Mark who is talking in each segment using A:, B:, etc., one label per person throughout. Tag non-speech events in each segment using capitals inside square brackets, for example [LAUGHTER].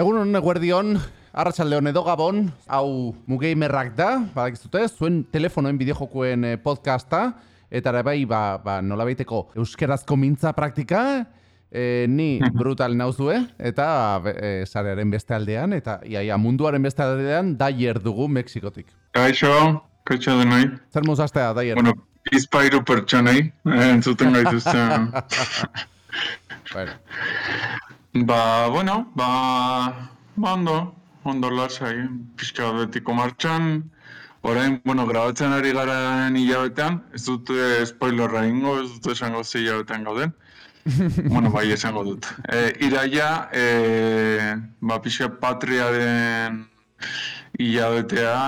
A: Egun honen guardion, arratsaldeon edo gabon, hau mugeimerrak da, badakizute, zuen telefonoen bideojokuen eh, podcasta, eta ere bai, ba, ba, nola baiteko euskerazko mintza praktika, e, ni [LAUGHS] brutal nauzue, eta e, sarearen beste aldean, eta iaia munduaren beste aldean, daier dugu Mexikotik.
B: Kaixo, kaixo denoi.
A: Zer muzastea, daier?
B: Bueno, izpairu pertsonei, eh, entzuten gaituzten. [LAUGHS]
A: bueno.
B: Ba, bueno, ba, ba ondo, ondo lasai, pixka betiko martxan. Orain, bueno, grabatzen ari garen hilabetean, ez dut eh, spoilerra ingo, ez dut esango ze hilabetean gauden. [LAUGHS] bueno, bai, esango dut. E, iraia, e, ba, pixka patriaren hilabetea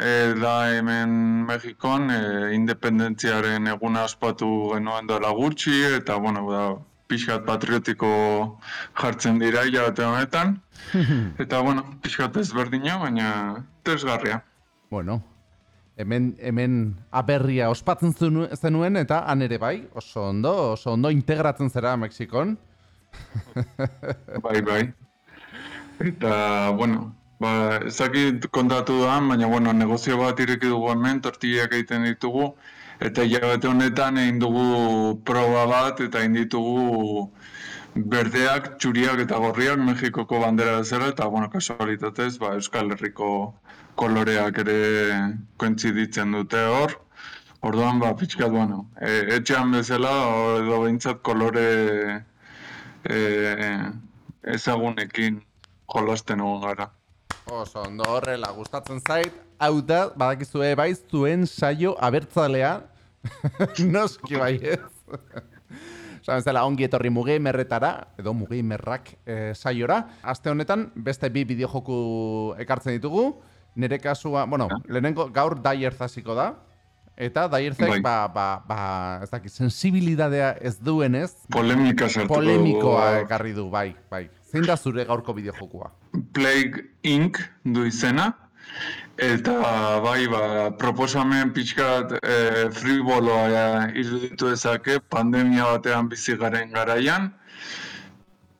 B: e, da hemen Mexikon, e, independentziaren eguna ospatu genuen dela gutxi, eta, bueno, da, pixkat patriotiko jartzen dira hilabete honetan. [LAUGHS] Eta, bueno, pixkat ezberdina, baina tesgarria.
A: Bueno, hemen, hemen aberria ospatzen zenuen eta han ere bai, oso ondo, oso ondo integratzen zera Mexikon. [LAUGHS]
B: bai, bai. Eta, bueno, ba, ezakit kontatu da, baina, bueno, negozio bat ireki dugu hemen, tortillak egiten ditugu, eta hilabete honetan egin dugu proba bat eta egin ditugu berdeak, txuriak eta gorriak Mexikoko bandera bezala eta bueno, kasualitatez, ba, Euskal Herriko koloreak ere kointziditzen dute hor. Orduan, ba, pixkat, bueno, e, etxean bezala, edo behintzat kolore e, ezagunekin jolasten egon gara.
A: Oso, ondo horrela, gustatzen zait, hau da, badakizue bai, zuen saio abertzalea, [LAUGHS] Noski bai ez. Saben zela ongi etorri mugeimerretara, edo mugeimerrak e, saiora. Aste honetan, beste bi bideojoku ekartzen ditugu. Nere kasua, bueno, lehenengo gaur daier zasiko da. Eta daierzek, bai. ba, ba, ba, ez dakit, sensibilidadea ez duenez.
B: Polemika sartu
A: Polemikoa ekarri du, bai, bai. Zein da zure gaurko bideojokua?
B: Plague Inc. du izena. Eta bai, ba, proposamen pixkat e, friboloa ja, iruditu ezake pandemia batean bizi garen garaian.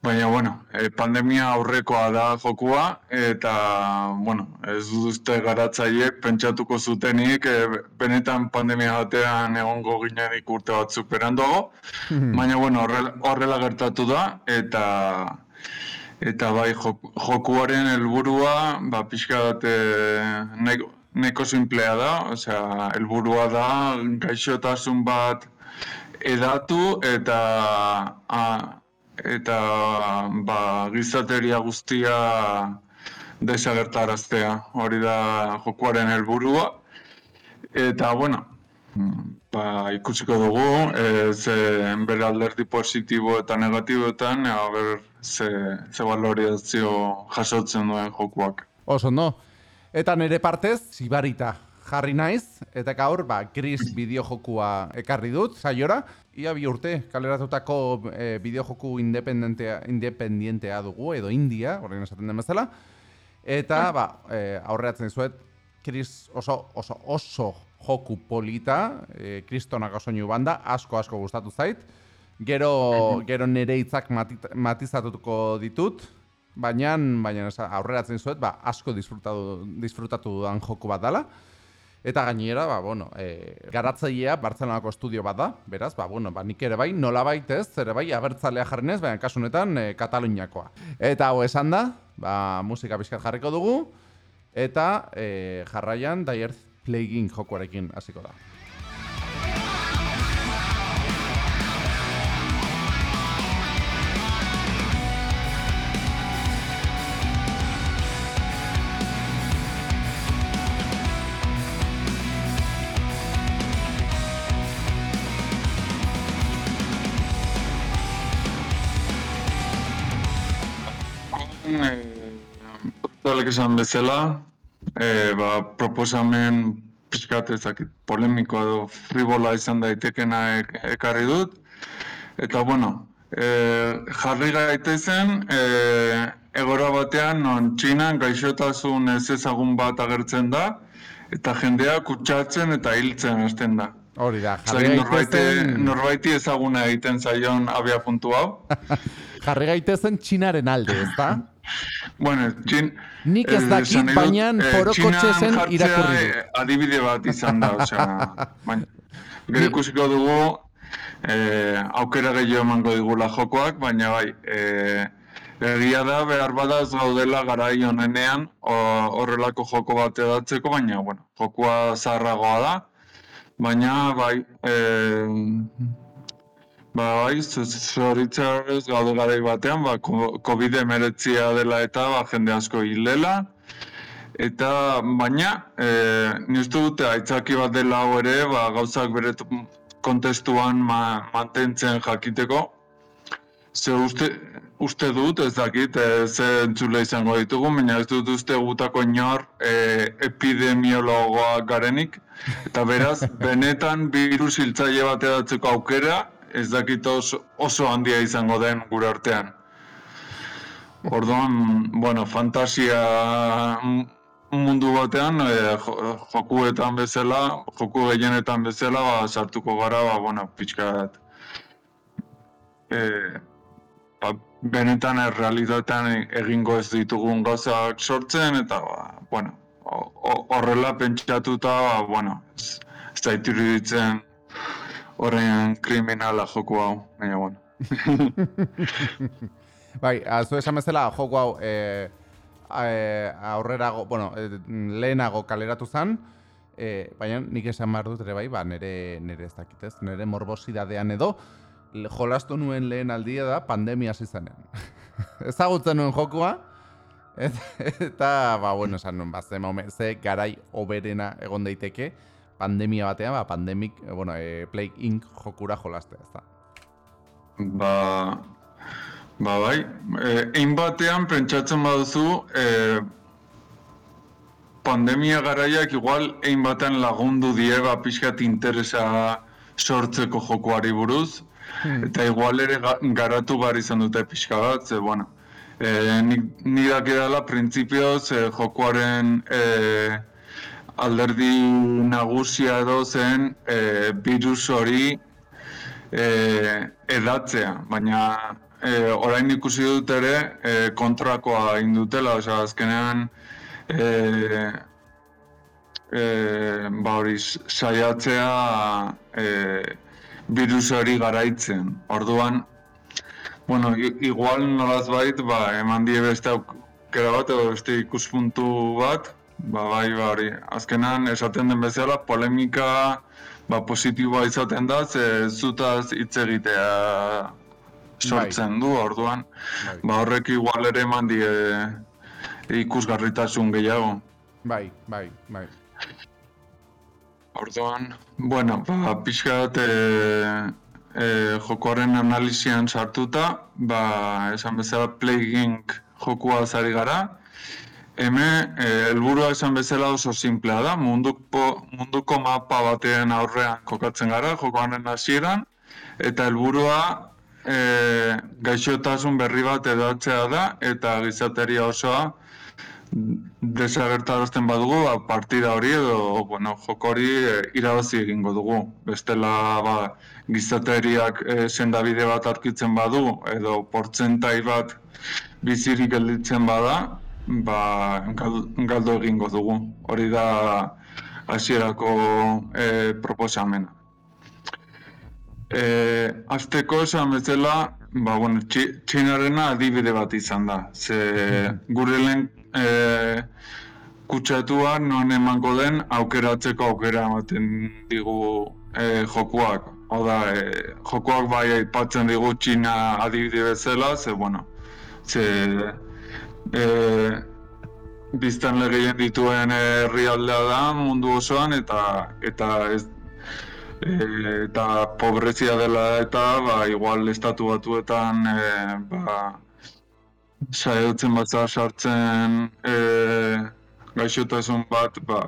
B: Baina, bueno, e, pandemia aurrekoa da jokua, eta, bueno, ez duzte garatzaiek pentsatuko zutenik, e, benetan pandemia batean egongo ginenik urte batzuk berandogo. Hmm. Baina, bueno, horrela, horrela gertatu da, eta eta bai jokuaren helburua ba pixka bat e, neko simplea da, osea, helburua da gaixotasun bat edatu eta a, eta ba gizateria guztia desagertaraztea. Hori da jokuaren helburua. Eta bueno, ba, ikusiko dugu, e, ze bere alderdi positibo eta negatiboetan, e, ber, ze, ze valorizazio jasotzen duen jokuak.
A: Oso, no. Eta nire partez, zibarita jarri naiz, eta gaur, ba, gris [CLEARS THROAT] bideojokua ekarri dut, saiora. Ia bi urte, kaleratutako e, bideojoku independentea, independientea dugu, edo India, horrein esaten den bezala. Eta, ba, e, aurreatzen zuet, Kris oso, oso, oso joku polita, e, kristonak osoinu banda, asko asko gustatu zait. Gero, gero nire hitzak matizatuko ditut, baina, baina aurreratzen zuet, ba, asko disfrutatu, disfrutatu dudan joku bat dela. Eta gainera, ba, bueno, e, garatzailea Bartzelonako estudio bat da, beraz, ba, bueno, ba, nik ere bai, nola baitez, ere bai, abertzalea jarrenez, baina kasunetan e, Kataluniakoa. Eta hau esan da, ba, musika bizkat jarriko dugu, eta e, jarraian, daierz Plaguein jokoarekin hasiko da.
B: Zalek esan bezala, e, ba, proposamen pixkat ezakit polemikoa edo fribola izan daitekena ek, ekarri dut. Eta bueno, e, jarri gaitezen, e, egora batean non txinan gaixotasun ez ezagun bat agertzen da, eta jendea kutsatzen eta hiltzen hasten da.
A: Hori da, jarri gaitezen...
B: Norbaiti ezaguna egiten zaion abia puntu hau.
A: jarri gaitezen txinaren alde, ez da?
B: Bueno, txin...
A: Nik ez dakit, baina porokotxe zen irakurri
B: du. adibide bat izan da, osea, [LAUGHS] baina, gero ikusiko dugu, eh, aukera gehiago emango digula jokoak, baina bai, eh, Egia da, behar bada ez gaudela garai honenean horrelako joko bat edatzeko, baina, bueno, jokoa zaharragoa da. Baina, bai, e, ba, bai, zoritzarrez gaude garai batean, ba, COVID emeretzia dela eta ba, jende asko hilela. Eta, baina, e, niztu dute, aitzaki bat dela hau ere, ba, gauzak bere kontestuan ma, mantentzen jakiteko. Ze uste, uste dut, ez dakit, e, ze entzule izango ditugu, baina ez dut uste gutako inor e, epidemiologoa garenik. Eta beraz, [LAUGHS] benetan virus hiltzaile bat edatzeko aukera, ez dakit oso, oso handia izango den gure artean. Orduan, bueno, fantasia mundu batean, e, jokuetan bezala, joku gehienetan bezala, ba, sartuko gara, ba, bueno, pixka E, ba, benetan errealitatean egingo ez ditugun gauzak sortzen, eta, ba, bueno, horrela pentsatuta, ba, bueno, ez, ez da ditzen horren kriminala joku hau, baina, bueno. [LAUGHS]
A: bai, azu esan bezala, joku hau, e, e, aurrerago, bueno, e, lehenago kaleratu zen, e, baina nik esan behar dut ere bai, ba, nire, nire ez dakitez, nire morbosidadean edo, jolastu nuen lehen aldia da pandemia zizanen. [LAUGHS] Ezagutzen nuen jokua, [LAUGHS] eta, ba, bueno, esan nuen, ba, ze garai oberena egon daiteke, pandemia batean, ba, pandemik, e, bueno, e, Plague Inc. jokura jolaste, ez da.
B: Ba, ba, bai, egin batean, pentsatzen baduzu, e, pandemia garaiak igual egin batean lagundu die, ba, pixkat interesa sortzeko jokoari buruz, Hmm. Eta igual ere garatu bar izan dute pixka bat, ze, bueno, e, nik, nik dakidala printzipioz e, jokoaren e, alderdi nagusia edo zen e, virus hori e, edatzea, baina e, orain ikusi dut ere e, kontrakoa indutela, osea, azkenean e, e, ba hori saiatzea e, virus hori garaitzen. Orduan, bueno, igual nolaz bait, ba, eman die beste aukera bat, edo beste ikuspuntu bat, ba, bai, ba, hori, azkenan esaten den bezala, polemika ba, positiboa izaten da, ze zutaz hitz egitea sortzen bai. du, orduan, bai. ba, horrek igual ere eman die ikusgarritasun gehiago.
A: Bai, bai, bai.
B: Orduan, bueno, ba, pixka e, e, jokoaren analizian sartuta, ba, esan bezala playging jokua zari gara. Heme, e, helburua esan bezala oso simplea da, munduko, munduko mapa batean aurrean kokatzen gara, jokoaren hasieran, eta helburua e, gaixotasun berri bat edatzea da, eta gizateria osoa desagertarazten badugu ba, partida hori edo bueno, joko hori e, irabazi egingo dugu. Bestela ba, gizateriak e, sendabide bat arkitzen badu edo portzentai bat bizirik gelditzen bada, ba, galdo egingo dugu. Hori da hasierako e, proposamena. E, azteko esan bezala, ba, bueno, txinarena adibide bat izan da. Ze mm-hmm. gure lehen e, kutsatua non emango den aukeratzeko aukera ematen digu e, jokuak. Oda, e, jokuak bai aipatzen digu txina adibide bezala, ze, bueno, ze, e, biztan legeen dituen herrialdea da mundu osoan eta eta ez e, eta pobrezia dela eta ba, igual estatu batuetan e, ba, saiatzen bat sartzen e, gaixotasun bat ba,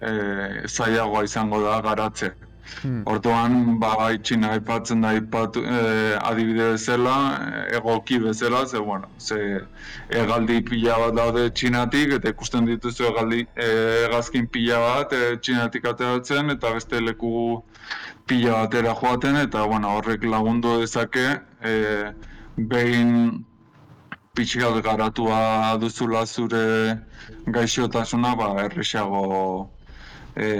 B: e, zaiagoa izango da garatze. Hmm. Orduan, ba, itxina aipatzen da ipatu, e, adibide bezala, egoki bezala, ze, bueno, ze egaldi pila bat daude txinatik, eta ikusten dituzu egaldi e, egazkin pila bat e, txinatik ateratzen, eta beste leku pila batera joaten, eta bueno, horrek lagundu dezake, e, behin pixkat garatua duzula zure gaixotasuna, ba, erresago e,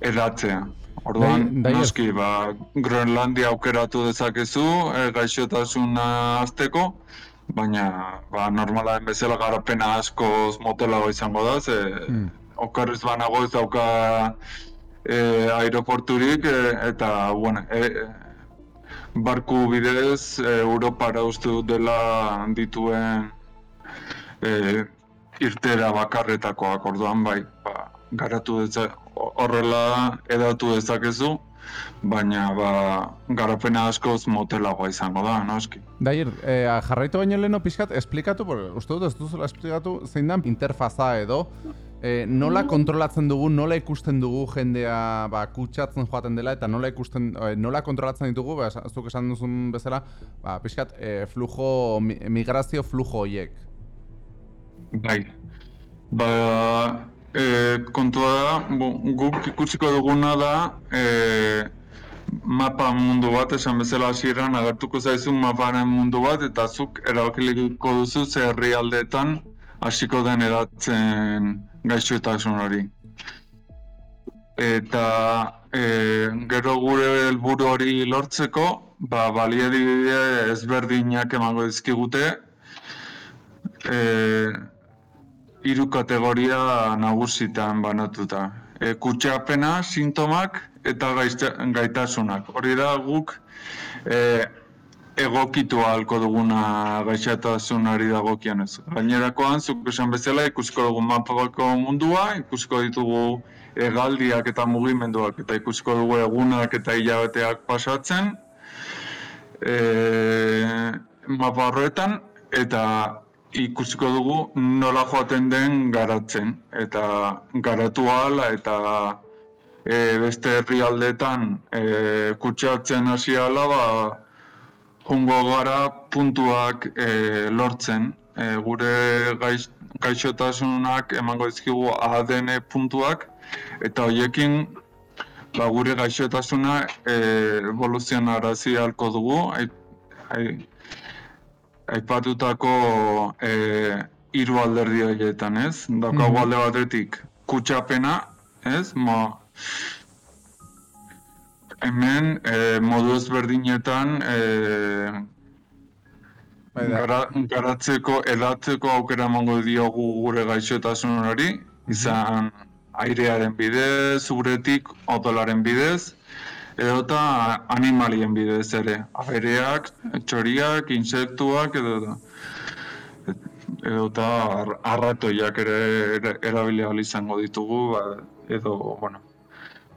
B: eratzea. Orduan,
A: Dai-
B: noski, ba, Groenlandia aukeratu dezakezu e, gaixotasuna azteko, baina ba, normala bezala garapena askoz motelago izango da, ze
A: Hmm.
B: okerrez banago ez dauka e, aeroporturik e, eta bueno, e, barku bidez e, Europara uste dut dela dituen e, irtera bakarretakoak orduan bai, ba, garatu deza, horrela edatu dezakezu, baina ba, garapena askoz motelagoa izango da, noski.
A: Dair, eh, jarraitu baino leheno pixkat, esplikatu, porque uste dut ez duzula esplikatu, zein da interfaza edo, eh, nola kontrolatzen dugu, nola ikusten dugu jendea ba, kutsatzen joaten dela, eta nola ikusten, eh, nola kontrolatzen ditugu, ba, zuk esan duzun bezala, ba, pixkat, eh, flujo, mi- migrazio flujo horiek.
B: Bai. Ba, e, kontua da, bu, guk ikusiko duguna da, e, mapa mundu bat, esan bezala hasieran agertuko zaizu maparen mundu bat, eta zuk erabakiliko duzu ze herrialdeetan hasiko den edatzen gaixotasun hori. Eta e, gero gure helburu hori lortzeko, ba, baliabide ezberdinak emango dizkigute, e, hiru kategoria nagusitan banatuta. E, sintomak eta gaitasunak. Hori da guk e, egokitu ahalko duguna gaixotasunari dagokionez. Gainerakoan, zuk esan bezala, ikusiko dugu mapako mundua, ikusiko ditugu hegaldiak eta mugimenduak, eta ikusiko dugu egunak eta hilabeteak pasatzen, e, mapa horretan, eta ikusiko dugu nola joaten den garatzen, eta garatu ahala eta e, beste herrialdeetan e, kutsatzen hasi ahala, ba, jungo gara puntuak e, lortzen. E, gure gaix, gaixotasunak emango dizkigu ADN puntuak, eta hoiekin ba, gure gaixotasuna e, evoluzionarazi halko dugu. Ai, ai, aipatutako e, hiru alderdi horietan, ez? Daukagu
A: Mhm.
B: alde batetik kutsapena, ez? Mo, hemen e, modu ezberdinetan e, gara, garatzeko, edatzeko aukera emango diogu gure gaixotasun hori, izan airearen bidez, uretik, odolaren bidez, edota animalien bidez ere. Aireak, txoriak, insektuak, edo edota ar, arratoiak ere, ere erabili ahal izango ditugu, ba, edo, bueno,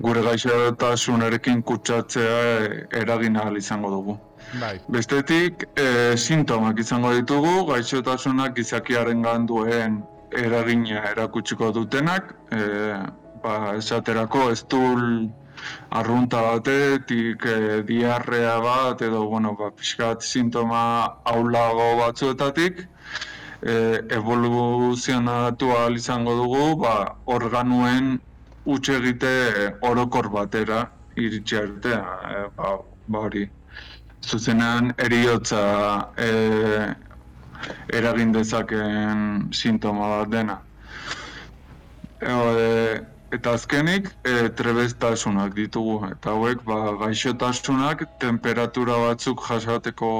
B: gure gaixotasunarekin kutsatzea e, eragin ahal izango dugu.
A: Bai.
B: Bestetik, e, sintomak izango ditugu, gaixotasunak gizakiaren duen eragina erakutsiko dutenak, e, ba, esaterako ez dul arrunta batetik, e, diarrea bat, edo, bueno, ba, pixkat sintoma aulago batzuetatik, e, evoluzionatu ahal izango dugu, ba, organuen huts egite orokor batera iritsi arte, e, ba, ba hori zuzenean eriotza e, eragin dezaken sintoma bat dena. E, eta azkenik, e, trebestasunak ditugu, eta hauek ba, gaixotasunak temperatura batzuk jasateko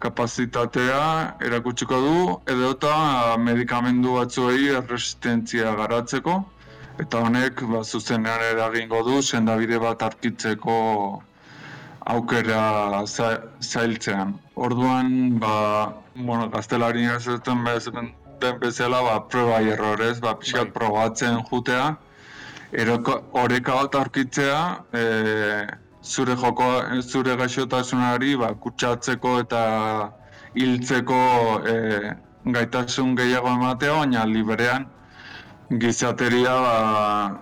B: kapazitatea erakutsiko du, edo eta medikamendu batzuei erresistentzia garatzeko, eta honek ba, zuzenean eragingo du sendabide bat arkitzeko aukera za, zailtzean. Orduan, ba, bueno, gaztelarian esaten bez, den bezala, ba, prueba y errorez, ba, pixkat
A: Bai.
B: probatzen jutea, eroko, oreka bat aurkitzea, e, zure joko, zure gaixotasunari, ba, kutsatzeko eta hiltzeko e, gaitasun gehiago ematea, baina liberean gizateria ba,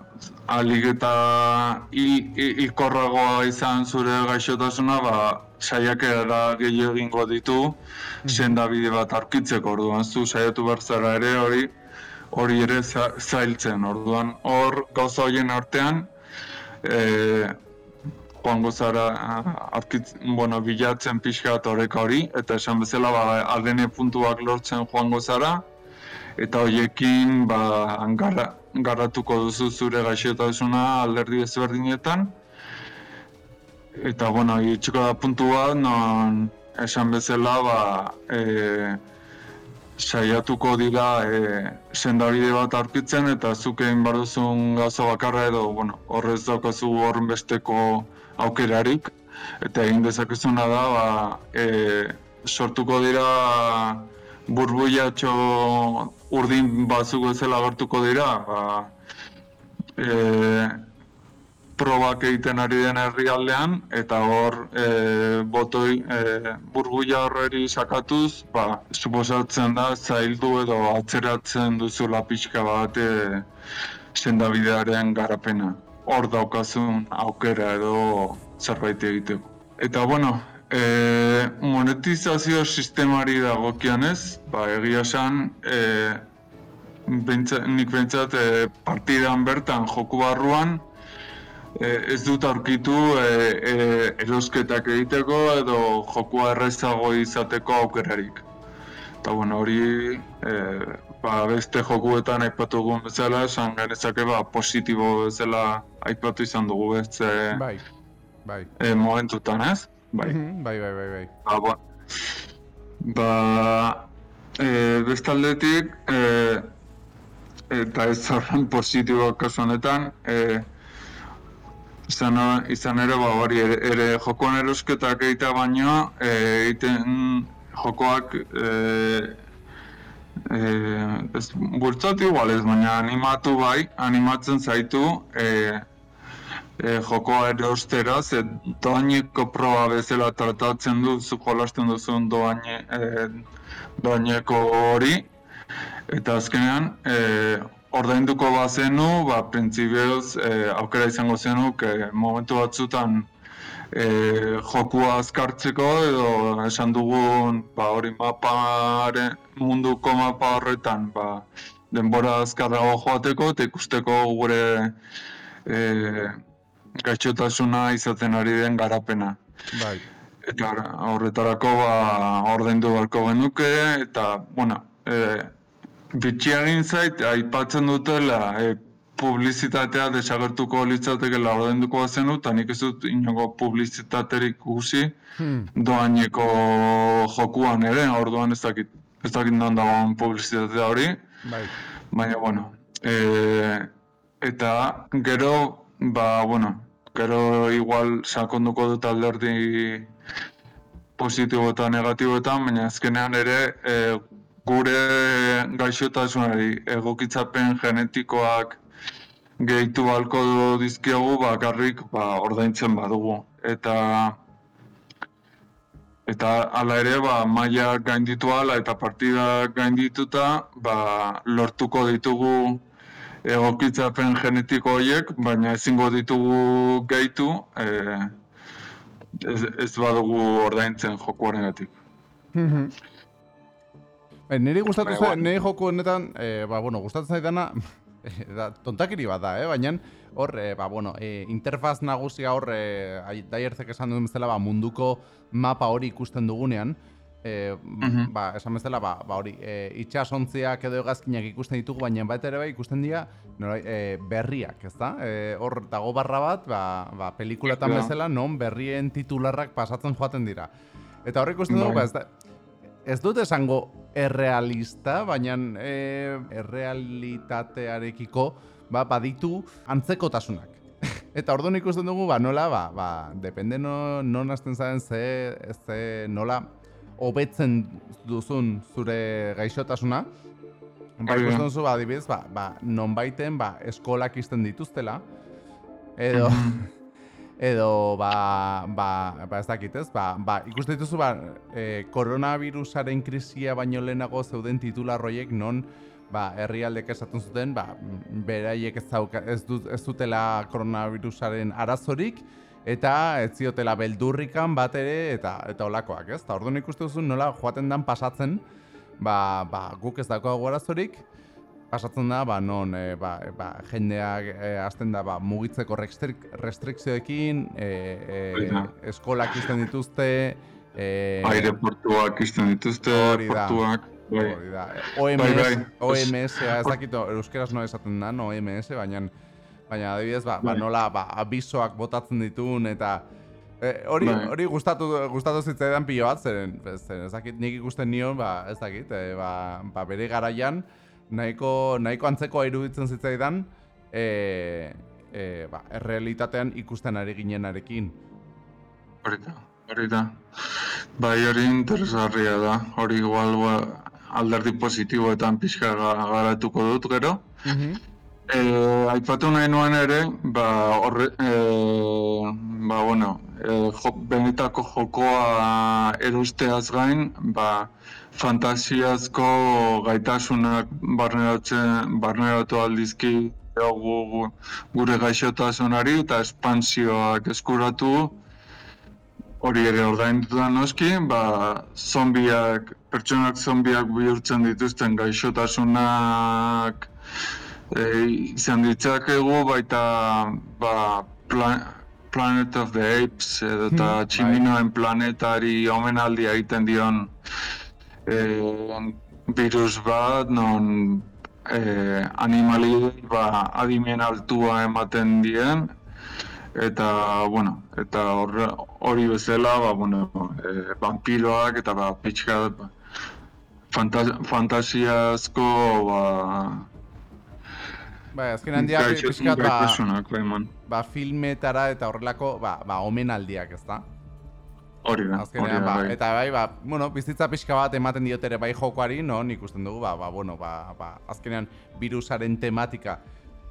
B: alik eta hil- hil- hilkorragoa izan zure gaixotasuna, ba, saiakera gehiago egingo ditu, sendabide bat aurkitzeko. Orduan, zu saiatu behar zara ere hori, hori ere za- zailtzen, orduan hor gauza horien artean, e, joango zara arkitz, bueno, bilatzen pixka oreka hori, eta esan bezala ba, aldene puntuak lortzen joango zara, eta horiekin ba, garra, garratuko duzu zure gaixotasuna alderdi ezberdinetan. Eta, bueno, itxiko da puntu non esan bezala, ba, e, saiatuko dira e, sendabide bat arpitzen eta zuk egin bar duzun gauza bakarra edo bueno, horrez daukazu horren besteko aukerarik. Eta egin dezakezuna da ba, e, sortuko dira burbuiatxo urdin batzuk bezala gertuko dira ba, e, probak egiten ari den herrialdean eta hor e, botoi e, burbuia horreri sakatuz, ba, suposatzen da zaildu edo atzeratzen duzula pixka bat e, sendabidearen garapena. Hor daukazun aukera edo zerbait egiteko. Eta bueno, e, monetizazio sistemari dagokian ez, ba, egia esan, e, nik behintzat e, partidan bertan joku barruan, ez dut aurkitu e, e, erosketak egiteko edo jokua errezago izateko aukerarik. Eta bueno, hori e, ba, beste jokuetan aipatu dugun bezala, esan genezake ba, positibo bezala aipatu izan dugu beste
A: bai, bai.
B: E, momentutan ez?
A: Bai, mhm, bai, bai, bai. bai.
B: Ba, ba, ba e, bestaldetik, e, eta ez horren positibo kasu honetan, e, izan, izan ere, ba, hori, ere, ere jokoan erosketak egitea baino, e, egiten jokoak e, e, ez, bultzatu igual ez, baina animatu bai, animatzen zaitu e, e, jokoa erostera, ze doaineko proba bezala tratatzen du, zu jolasten duzun doaine, e, doaineko hori, eta azkenean, e, ordainduko bazenu, ba, printzibioz e, aukera izango zenu, e, momentu batzutan e, jokua azkartzeko edo esan dugun ba, hori mapare, munduko mapa horretan ba, denbora azkarrago joateko eta ikusteko gure e, gaitxotasuna izaten ari den garapena.
A: Bai.
B: Eta horretarako ba, ordaindu beharko genuke eta, bueno, e, Bitxiagin zait, aipatzen dutela, e, publizitatea desagertuko litzateke laurdenduko bazenu, eta nik ez dut inogo publizitaterik guzi hmm. doaineko jokuan ere, orduan ez dakit, ez dakit non dagoen publizitatea hori. Bai. Baina, bueno, e, eta gero, ba, bueno, gero igual sakonduko dut alderdi positibo eta negatiboetan, baina azkenean ere, e, gure gaixotasunari egokitzapen genetikoak gehitu balko dizkiagu bakarrik ba, ordaintzen badugu. Eta eta hala ere ba, maia gainditu ala eta partida gaindituta ba, lortuko ditugu egokitzapen genetiko horiek, baina ezingo ditugu gehitu e, ez, ez badugu ordaintzen jokuaren
A: Eh, niri gustatu zuen, niri joku honetan, eh, ba, bueno, gustatzen zaidana, [LAUGHS] eh, da, tontakiri bat da, eh? baina hor, eh, ba, bueno, eh, interfaz nagusia hor, eh, daierzek esan duen bezala, ba, munduko mapa hori ikusten dugunean, eh, uh ba, esan bezala, ba, ba hori, eh, itxasontziak edo egazkinak ikusten ditugu, baina bat ere bai ikusten dira nora, eh, berriak, ez da? Eh, hor dago barra bat, ba, ba, pelikulatan bezala, non berrien titularrak pasatzen joaten dira. Eta horrik ikusten dugu, bai. ba, ez da, ez dut esango errealista, baina e, errealitatearekiko ba, baditu antzekotasunak. [LAUGHS] Eta orduan ikusten dugu, ba, nola, ba, ba, depende no, non hasten zaren ze, ze nola hobetzen duzun zure gaixotasuna. Ba, ikusten duzu, ba, adibidez, ba, ba, non baiten, ba, eskolak izten dituztela. Edo, mhm edo ba, ba, ba ez dakit ez, ba, ba ikuste dituzu ba, e, koronavirusaren krisia baino lehenago zeuden titularroiek non ba, herrialdek esaten zuten, ba, beraiek ez, zauka, ez, dut, ez dutela koronavirusaren arazorik, eta ez ziotela beldurrikan bat ere, eta eta olakoak, ez? Eta orduan ikuste duzu nola joaten dan pasatzen, ba, ba, guk ez dago arazorik, pasatzen da, ba, non, e, ba, ba, jendeak e, azten da, ba, mugitzeko restrik, restrikzioekin, e, e, eskolak izten dituzte,
B: e, aireportuak izten dituzte, portuak.
A: Bai. Hori da. OMS, bai, bai. OMS, ez dakit, euskeraz no esaten da, no, OMS, baina, baina adibidez, ba, ba, bai. nola, ba, abisoak botatzen ditun, eta hori bai. hori gustatu gustatu zitzaidan pilo bat zeren ez dakit nik ikusten nion ba ez dakit e, ba, ba bere garaian nahiko, nahiko antzeko iruditzen zitzaidan e, e, ba, errealitatean ikusten ari ginenarekin.
B: Hori da, hori da. Bai hori interesgarria da, hori igual ba, alderdi positiboetan pixka garatuko dut gero. Mm aipatu nahi nuen ere, ba, horre, e, ba, bueno, e, jo, benetako jokoa erosteaz gain, ba, fantasiazko gaitasunak barneratzen barneratu aldizki gu, gure gaixotasunari eta espansioak eskuratu. Hori ere ordaindutu da noski, ba, zombiak, pertsonak zombiak bihurtzen dituzten gaixotasunak e, izan ditzakegu baita ba, Planet of the Apes edo eta hmm, tximinoen planetari omenaldia egiten dion e, virus bat, non e, animali ba, adimen altua ematen dien, eta, bueno, eta hori bezala, ba, bueno, e, vampiroak eta ba, pixka, ba, fantasiazko, ba,
A: Bai, azken handiak pixkat, ba, bai, ba, filmetara eta horrelako, ba, ba, omenaldiak, ez da?
B: Hori da, hori da,
A: ba, bai. Eta bai, ba, bueno, bizitza pixka bat ematen diotere bai jokoari, no, nik usten dugu, ba, ba, bueno, ba, ba, azkenean virusaren tematika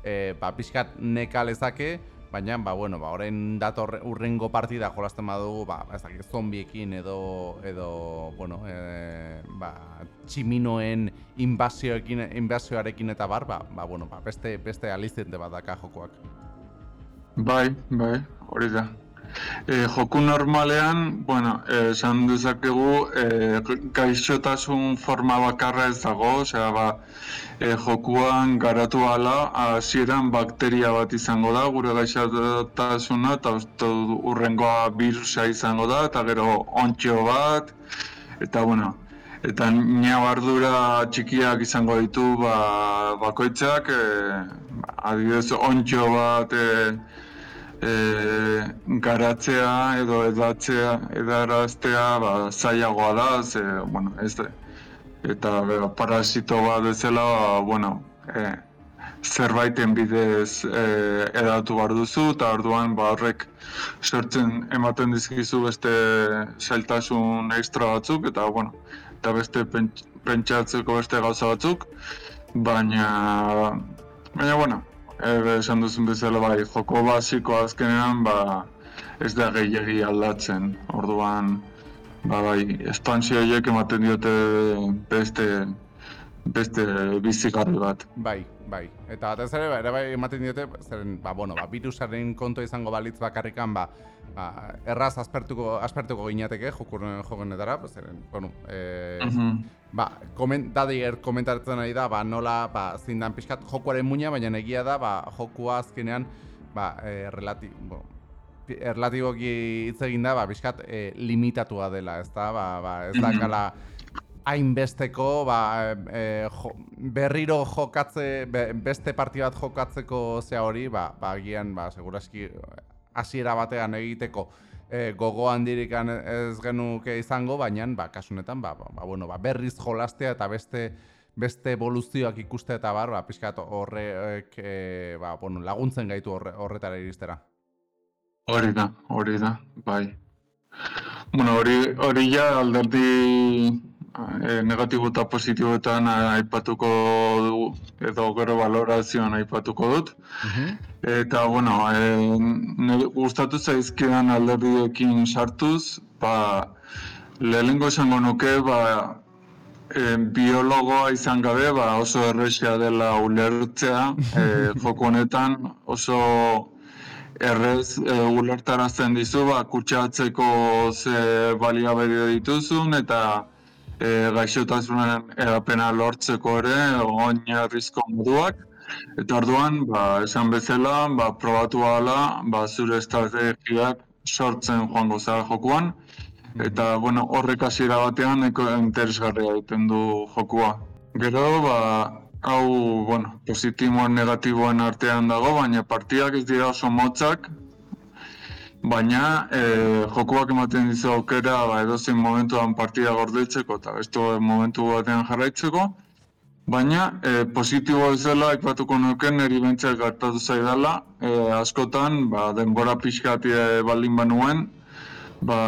A: e, ba, pixkat neka lezake, baina, ba, bueno, ba, orain dator urrengo partida jolasten badugu, ba, ez dakit, zombiekin edo, edo, bueno, e, ba, tximinoen inbazioekin, inbazioarekin eta bar, ba, ba, bueno, ba, beste, beste alizente bat daka jokoak.
B: Bai, bai, hori da. E, joku normalean, bueno, eh, esan dezakegu, e, gaixotasun forma bakarra ez dago, osea, ba, e, jokuan garatu ala, hasieran bakteria bat izango da, gure gaixotasuna, eta uste urrengoa virusa izango da, eta gero ontxo bat, eta bueno, eta bardura txikiak izango ditu ba, bakoitzak, e, adibidez ontxo bat, e, e, garatzea edo edatzea edaraztea ba, zailagoa da, ze, bueno, ez. Eta be, parasito bat bezala, ba, bueno, e, zerbaiten bidez e, edatu behar duzu, eta orduan ba, horrek sortzen ematen dizkizu beste zailtasun ekstra batzuk, eta bueno, eta beste pentsatzeko beste gauza batzuk, baina, baina, bueno, Ebe, esan duzun bezala bai, joko basiko azkenean, ba, ez da gehiagi aldatzen. Orduan, ba, bai, espansio horiek ematen diote beste, beste bizigarri bat.
A: Bai, bai. Eta batez ere, ba, ere bai ematen diote, zeren, ba, bueno, ba, virusaren konto izango balitz bakarrikan, ba, ba, erraz aspertuko, aspertuko ginateke jokuren jogenetara, ba, zeren, bueno, e, ba, komentadi er komentatzen ari da, ba, nola, ba, zindan pixkat. Jokuaren muina, baina egia da, ba, jokua azkenean, ba, e, relati, bo, erlatiboki hitz egin da, ba, pixkat e, limitatua dela, ez da, ba, ba, ez da, kala, hainbesteko, ba, e, jo, berriro jokatze, beste parti bat jokatzeko zea hori, ba, ba, gian, ba, seguraski, hasiera batean egiteko e, gogo handirikan ez genuke izango, baina ba, kasunetan ba, ba, ba, bueno, ba, berriz jolastea eta beste beste evoluzioak ikuste eta bar, ba, pixkat horrek e, ba, bueno, laguntzen gaitu horre, horretara iristera.
B: Hori da, hori da, bai. Bueno, hori, hori ja alderdi e, negatibo eta positiboetan aipatuko du, edo gero valorazioan aipatuko dut. Mhm. Eta, bueno, e, gustatu zaizkidan alderdiekin sartuz, ba, lehenengo esango nuke, ba, e, biologoa izan gabe, ba, oso errexea dela ulertzea, [LAUGHS] e, joko honetan, oso errez e, ulertarazten dizu, ba, kutsatzeko ze baliabide dituzun, eta e, gaixotasunen erapena lortzeko ere oinarrizko moduak. Eta orduan, ba, esan bezala, ba, probatu ala, ba, zure estrategiak sortzen joango zara jokuan. Eta, bueno, horrek hasiera batean interesgarria duten du jokua. Gero, ba, hau, bueno, positiboen negatiboen artean dago, baina partidak ez dira oso motzak, baina e, jokuak ematen dizu aukera ba, edozein momentuan partida gordetzeko eta beste momentu batean jarraitzeko. Baina e, positibo ez dela, ekbatuko nuken, eri bentsek gertatu zaidala, e, askotan, ba, denbora pixkati baldin banuen, ba,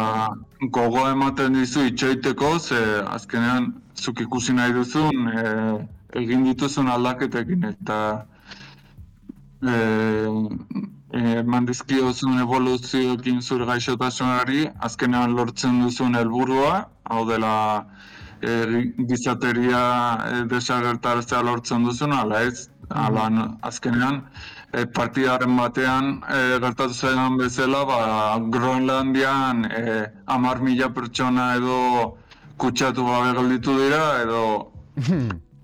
B: gogo ematen dizu itxoiteko, ze azkenean zuk ikusi nahi duzun, e, egin dituzun aldaketekin eta e, eman dizkiozun evoluzioekin zure gaixotasunari, azkenean lortzen duzun helburua, hau dela e, gizateria e, desagertaraztea lortzen duzun, ala ez, ala azkenean e, partidaren batean e, gertatu zaidan bezala, ba, Groenlandian e, amar mila pertsona edo kutsatu gabe gelditu dira, edo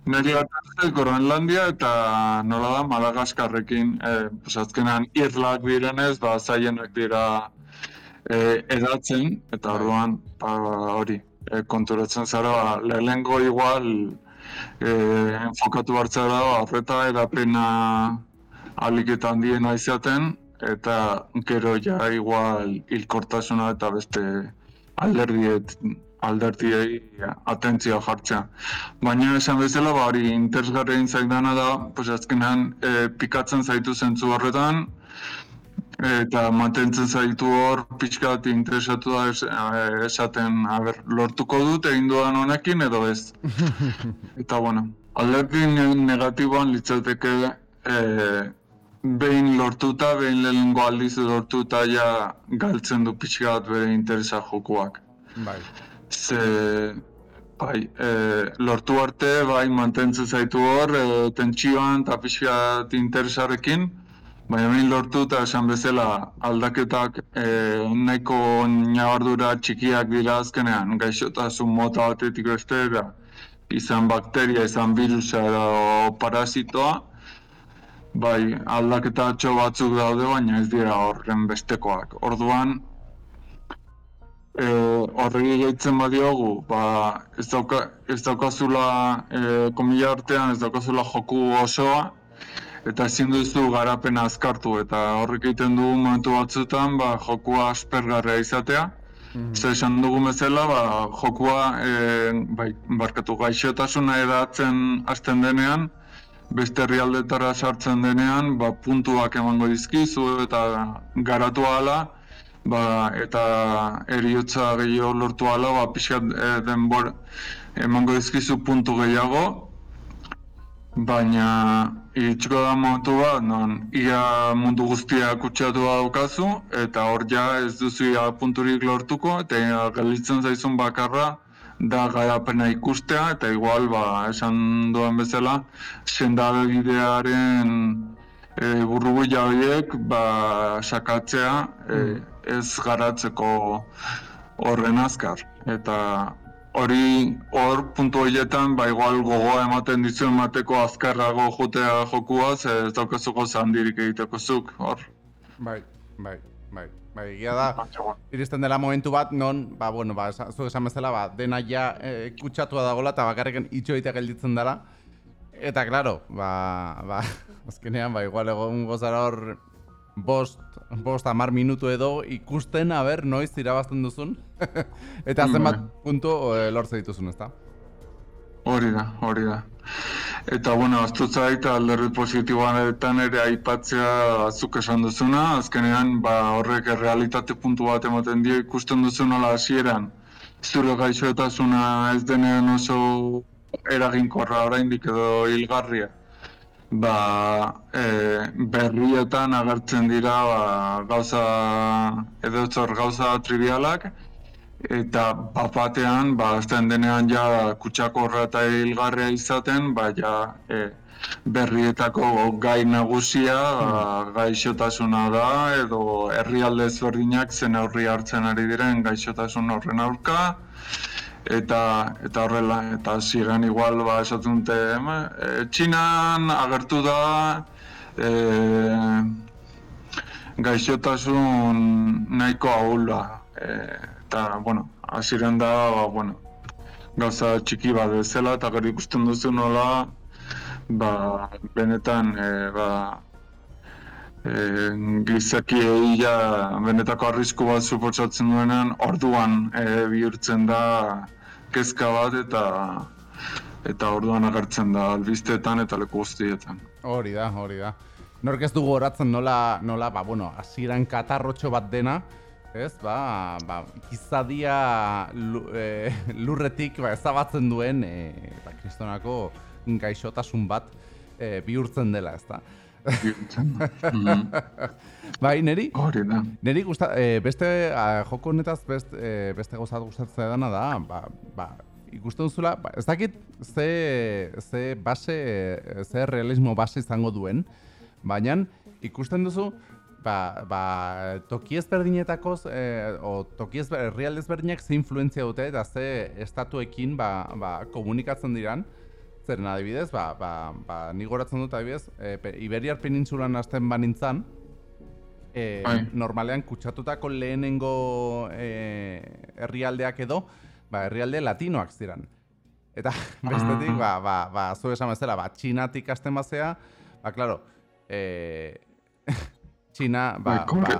B: Neri bat Groenlandia eta nola da Madagaskarrekin e, pues azkenan irlak direnez, ba, zaienak dira e, edatzen, eta bai. orduan ba, hori e, konturatzen zara, ba, lehenengo igual e, enfokatu hartzara, ba, horreta edapena aliketan diena izaten, eta gero ja igual hilkortasuna eta beste alderdiet aldertiei atentzioa jartzea. Baina esan bezala, ba, hori interesgarrein zaidana da, pues azkenean e, pikatzen zaitu zentzu horretan, eta mantentzen zaitu hor pixka bat interesatu da esaten aber, lortuko dut egin dudan honekin edo ez. [LAUGHS] eta bueno, alderdi negatiboan litzateke e, behin lortuta, behin lehenengo aldiz lortuta ja galtzen du pixka bat bere interesa jokuak. Bai ze bai, e, lortu arte bai mantentzen zaitu hor e, tentsioan eta pixkat interesarekin baina behin lortu eta esan bezala aldaketak e, nahiko nabardura txikiak dira azkenean. Gaixotasun mota batetik bestera izan bakteria, izan virusa edo parasitoa bai aldaketa batzuk daude baina ez dira horren bestekoak. Orduan e, horregi gehitzen badiogu, ba, ez, dauka, ez daukazula e, komila artean, ez daukazula joku osoa, eta ezin duzu garapena azkartu, eta horrek egiten dugu momentu batzutan, ba, jokua aspergarria izatea. Mm -hmm. esan dugu bezala, ba, jokua e, bai, barkatu gaixotasuna edatzen hasten denean, beste herrialdetara sartzen denean, ba, puntuak emango dizkizu eta garatu ahala, ba, eta eriotza gehiago lortu ala, ba, pixkat e, denbor emango dizkizu puntu gehiago, baina itxiko da momentu bat, non ia mundu guztia kutsatu daukazu, eta hor ja ez duzu ia punturik lortuko, eta galitzen zaizun bakarra, da garapena ikustea, eta igual, ba, esan duen bezala, sendabe bidearen e, burrugu horiek ba, sakatzea e, ez garatzeko horren azkar. Eta hori hor puntu horietan ba, igual gogoa ematen dizu emateko azkarrago jotea jokua, ze ez daukazuko zandirik egiteko zuk, hor.
A: Bai, bai, bai. Bai, egia da, iristen dela momentu bat, non, ba, bueno, ba, zu esan bezala, ba, dena ja e, kutsatua dagoela eta bakarrik itxo gelditzen dela. Eta, claro, ba, ba, [LAUGHS] azkenean, ba, igual egon gozara hor bost, bost amar minutu edo ikusten, a ber, noiz irabazten duzun. [LAUGHS] Eta zenbat mm, puntu e, lortze dituzun, ezta?
B: Hori da, hori da. Eta, bueno, aztutza eta alderri positiboan ere aipatzea azuk esan duzuna, azkenean, ba, horrek realitate puntu bat ematen dio ikusten duzun hola hasieran. Zure gaixoetasuna ez denean oso eraginkorra oraindik edo hilgarria ba, e, berrietan agertzen dira ba, gauza edo gauza trivialak eta bapatean ba azten denean ja kutsakorra eta hilgarria izaten ba ja e, berrietako gai nagusia ba, gaixotasuna da edo herrialde ezberdinak zen aurri hartzen ari diren gaixotasun horren aurka eta eta horrela eta ziren igual ba esatzen dute e, Txinan agertu da e, gaixotasun nahiko ahula. E, eta bueno hasieran da ba, bueno gauza txiki bat bezala eta gero ikusten duzu nola ba benetan e, ba e, gizaki egia benetako arrisku bat suportzatzen duenean orduan e, bihurtzen da kezka bat eta eta orduan agertzen da albisteetan eta leku guztietan.
A: Hori da, hori da. Nork ez dugu horatzen nola, nola, ba, bueno, hasieran katarrotxo bat dena, ez, ba, ba, izadia e, lurretik ba, ezabatzen duen, e, ba, kristonako gaixotasun bat e, bihurtzen dela, ez da. Bihurtzen mm bai, neri?
B: Hori da.
A: Neri gusta, e, beste, a, joko honetaz beste, e, beste gozat gustatzen dena da, ba, ba, ikusten duzula, ba, ez dakit ze, ze base, ze realismo base izango duen, baina ikusten duzu, ba, ba, toki ezberdinetako, e, o toki ezber, ezberdinak ze influenzia dute, eta ze estatuekin ba, ba, komunikatzen diran, Zeren adibidez, ba, ba, ba, ni goratzen dut adibidez, e, Iberiar penintzulan hasten banintzan, e, normalean kutsatutako lehenengo e, herrialdeak edo, ba, herrialde latinoak ziren. Eta [LAUGHS] bestetik, ah. ba, ba, ba, zu esan bezala, ba, txinatik hasten bazea, ba, klaro, e, [LAUGHS] txina, ba, ba,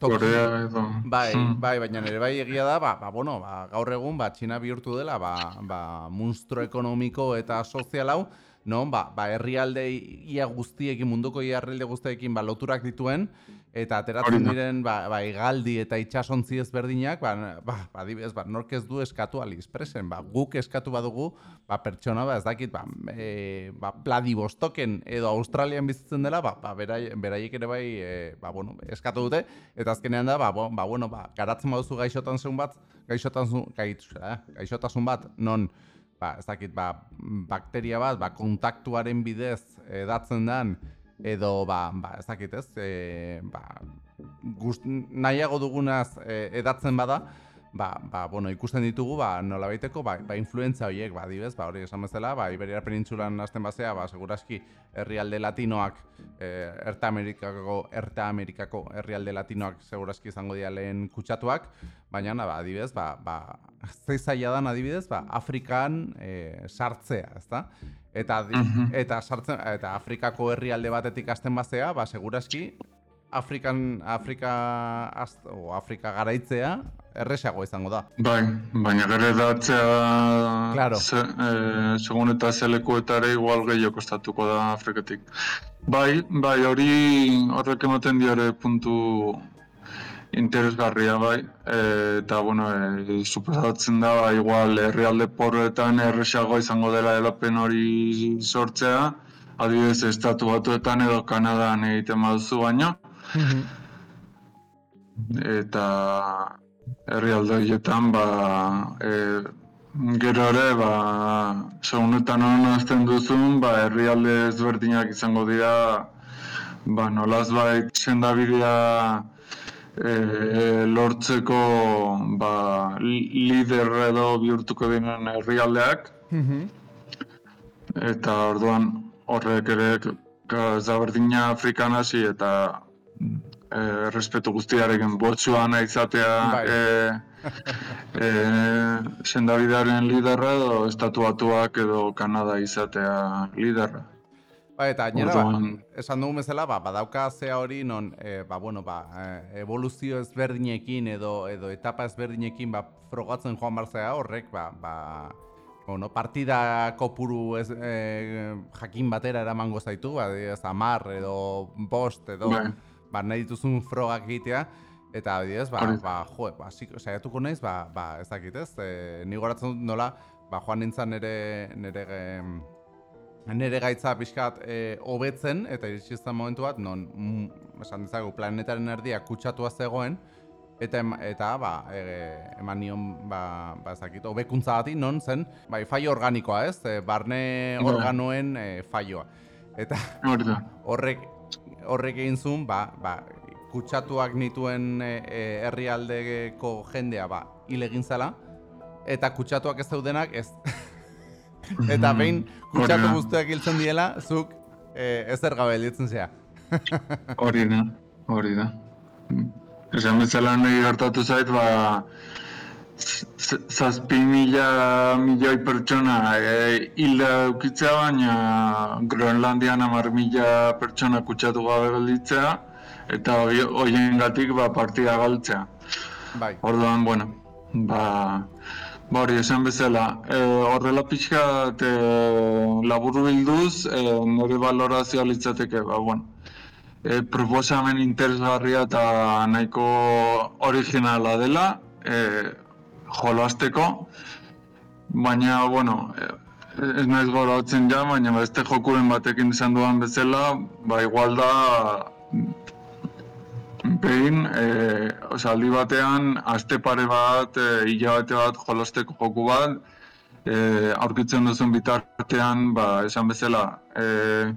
B: Korea edo.
A: Bai, hmm. bai, baina nire bai egia da, ba, ba, bueno, ba, gaur egun, ba, txina bihurtu dela, ba, ba, monstro ekonomiko eta sozial hau, non, ba, ba, herrialde ia guztiekin, munduko ia herrialde guztiekin, ba, loturak dituen, eta ateratzen diren ba, ba, igaldi eta itxasontzi ezberdinak, ba, ba, dibez, ba, nork ez du eskatu aliexpresen, ba, guk eskatu badugu, ba, pertsona, ba, ez dakit, ba, e, ba, Vladivostoken edo Australian bizitzen dela, ba, ba berai, beraiek ere bai, e, ba, bueno, eskatu dute, eta azkenean da, ba, ba, bueno, ba, garatzen baduzu gaixotasun bat, gaixotasun, eh, gaixotasun bat, non, ba, ez dakit, ba, bakteria bat, ba, kontaktuaren bidez edatzen den, edo ba, ba ez dakit ez, e, ba, gust, nahiago dugunaz e, edatzen bada, ba, ba, bueno, ikusten ditugu, ba, nola baiteko, ba, ba, influenza horiek, ba, dibez, ba, hori esan bezala, ba, Iberia penintzulan azten bazea, ba, seguraski herrialde latinoak, e, Erta Amerikako, Erta Amerikako herrialde latinoak seguraski izango dira lehen kutsatuak, baina, ba, adibidez, ba, ba, zaila dan adibidez, ba, Afrikan e, sartzea, ezta? Eta eta sartzen eta Afrikako herrialde batetik hasten bazea, ba segurazki Afrikan Afrika az, o Afrika garaitzea erresago izango da.
B: Bai, baina gero datzea claro. se, eh, segun eta zelekuetare igual gehiago kostatuko da Afrikatik. Bai, bai, hori horrek ematen diare puntu interesgarria bai, e, eta bueno, e, suposatzen da, ba, igual herrialde porretan erresago izango dela elapen hori sortzea, adibidez estatu batuetan edo Kanadan egiten baduzu baino. Mhm. eta herrialde horietan, ba, e, gero ere, ba, segunetan hona azten duzun, ba, herrialde ezberdinak izango dira, ba, nolaz bait, sendabidea, e, lortzeko ba, lider edo bihurtuko dinen herrialdeak. Mm Eta orduan horrek ere zaberdina Afrikan hasi eta e, respetu guztiarekin botxuan izatea bai. e, e, sendabidaren liderra edo estatuatuak edo Kanada izatea liderra.
A: Ba, eta gainera, ba, esan dugu bezala, ba, badauka zea hori, non, e, ba, bueno, ba, e, evoluzio ezberdinekin edo edo etapa ezberdinekin ba, frogatzen joan barzea horrek, ba, ba, bueno, partida kopuru ez, e, jakin batera eramango zaitu, ba, ez, amar edo bost edo, bai. Ba, nahi dituzun frogak egitea, eta adidez, ba, ba, jo, ba, saiatuko naiz, ba, ba, ez dakit ez, e, ni goratzen dut nola, ba, joan nintzen nire, nire, nire gaitza pixkat e, hobetzen eta iritsi zen momentu bat non mm, esan dizagu planetaren erdia kutsatua zegoen eta eta ba e, eman nion ba ba ezakit hobekuntza bati non zen bai faio organikoa ez? E, barne organoen e, faioa. Eta horrek horrek egin zuen ba, ba kutsatuak nituen e, e, herrialdeko jendea ba hil egin zela eta kutsatuak ez daudenak ez. [LAUGHS] eta behin kutsatu guztuak hiltzen diela, zuk e, ezer gabe ditzen zea.
B: hori da, hori da. Esan bezala nahi gertatu zait, ba, zazpi mila milioi pertsona e, hilda eukitzea, baina Groenlandian amar mila pertsona kutsatu gabe gelditzea, eta hoien gatik ba, partida galtzea. Bai. Orduan, bueno, ba, ba hori esan bezala, e, horrela pixka e, laburu bilduz, e, nire valorazioa litzateke, ba, bueno, e, proposamen interesgarria eta nahiko originala dela, e, jolasteko, baina, bueno, e, ez naiz gora hotzen ja, baina beste jokuren batekin izan duan bezala, ba, igual da, behin, e, aldi batean, aste pare bat, e, hilabete bat, jolasteko joku bat, e, aurkitzen duzun bitartean, ba, esan bezala, e,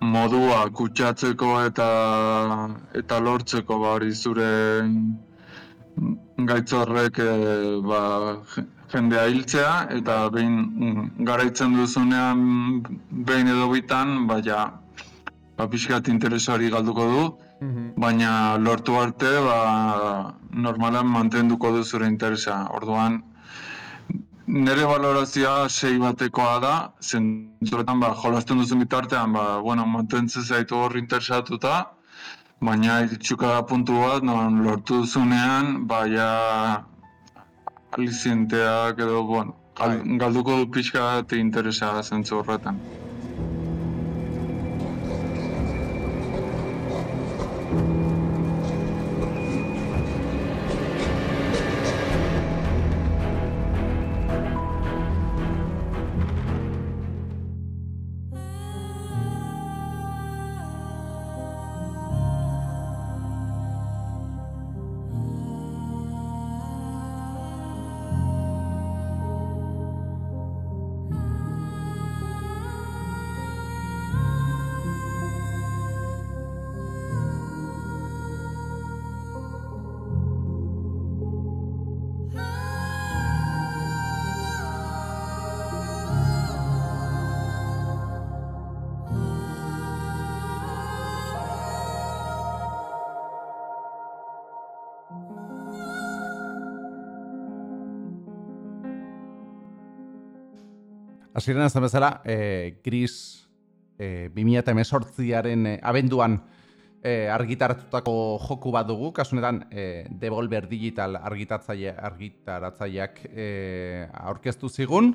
B: modua kutsatzeko eta eta lortzeko ba hori zure gaitzorrek e, ba, jendea hiltzea eta behin garaitzen duzunean behin edo bitan ba ja ba pixkat interesari galduko du Mhm. Baina lortu arte, ba, normalan mantenduko du zure interesa. Orduan, nire valorazioa sei batekoa da, zentzuretan, ba, jolazten duzun bitartean, ba, bueno, mantentzen zaitu horri interesatuta, baina itxuka puntu bat, non lortu duzunean, ba, ja, alizienteak edo, bueno, bai. galduko du pixka eta interesa zentzu horretan.
A: Hasieran ez bezala, e, Gris e, 2018aren e, abenduan e, argitaratutako joku bat dugu, kasunetan e, Devolver Digital argitatzaile, argitaratzaileak e, aurkeztu zigun.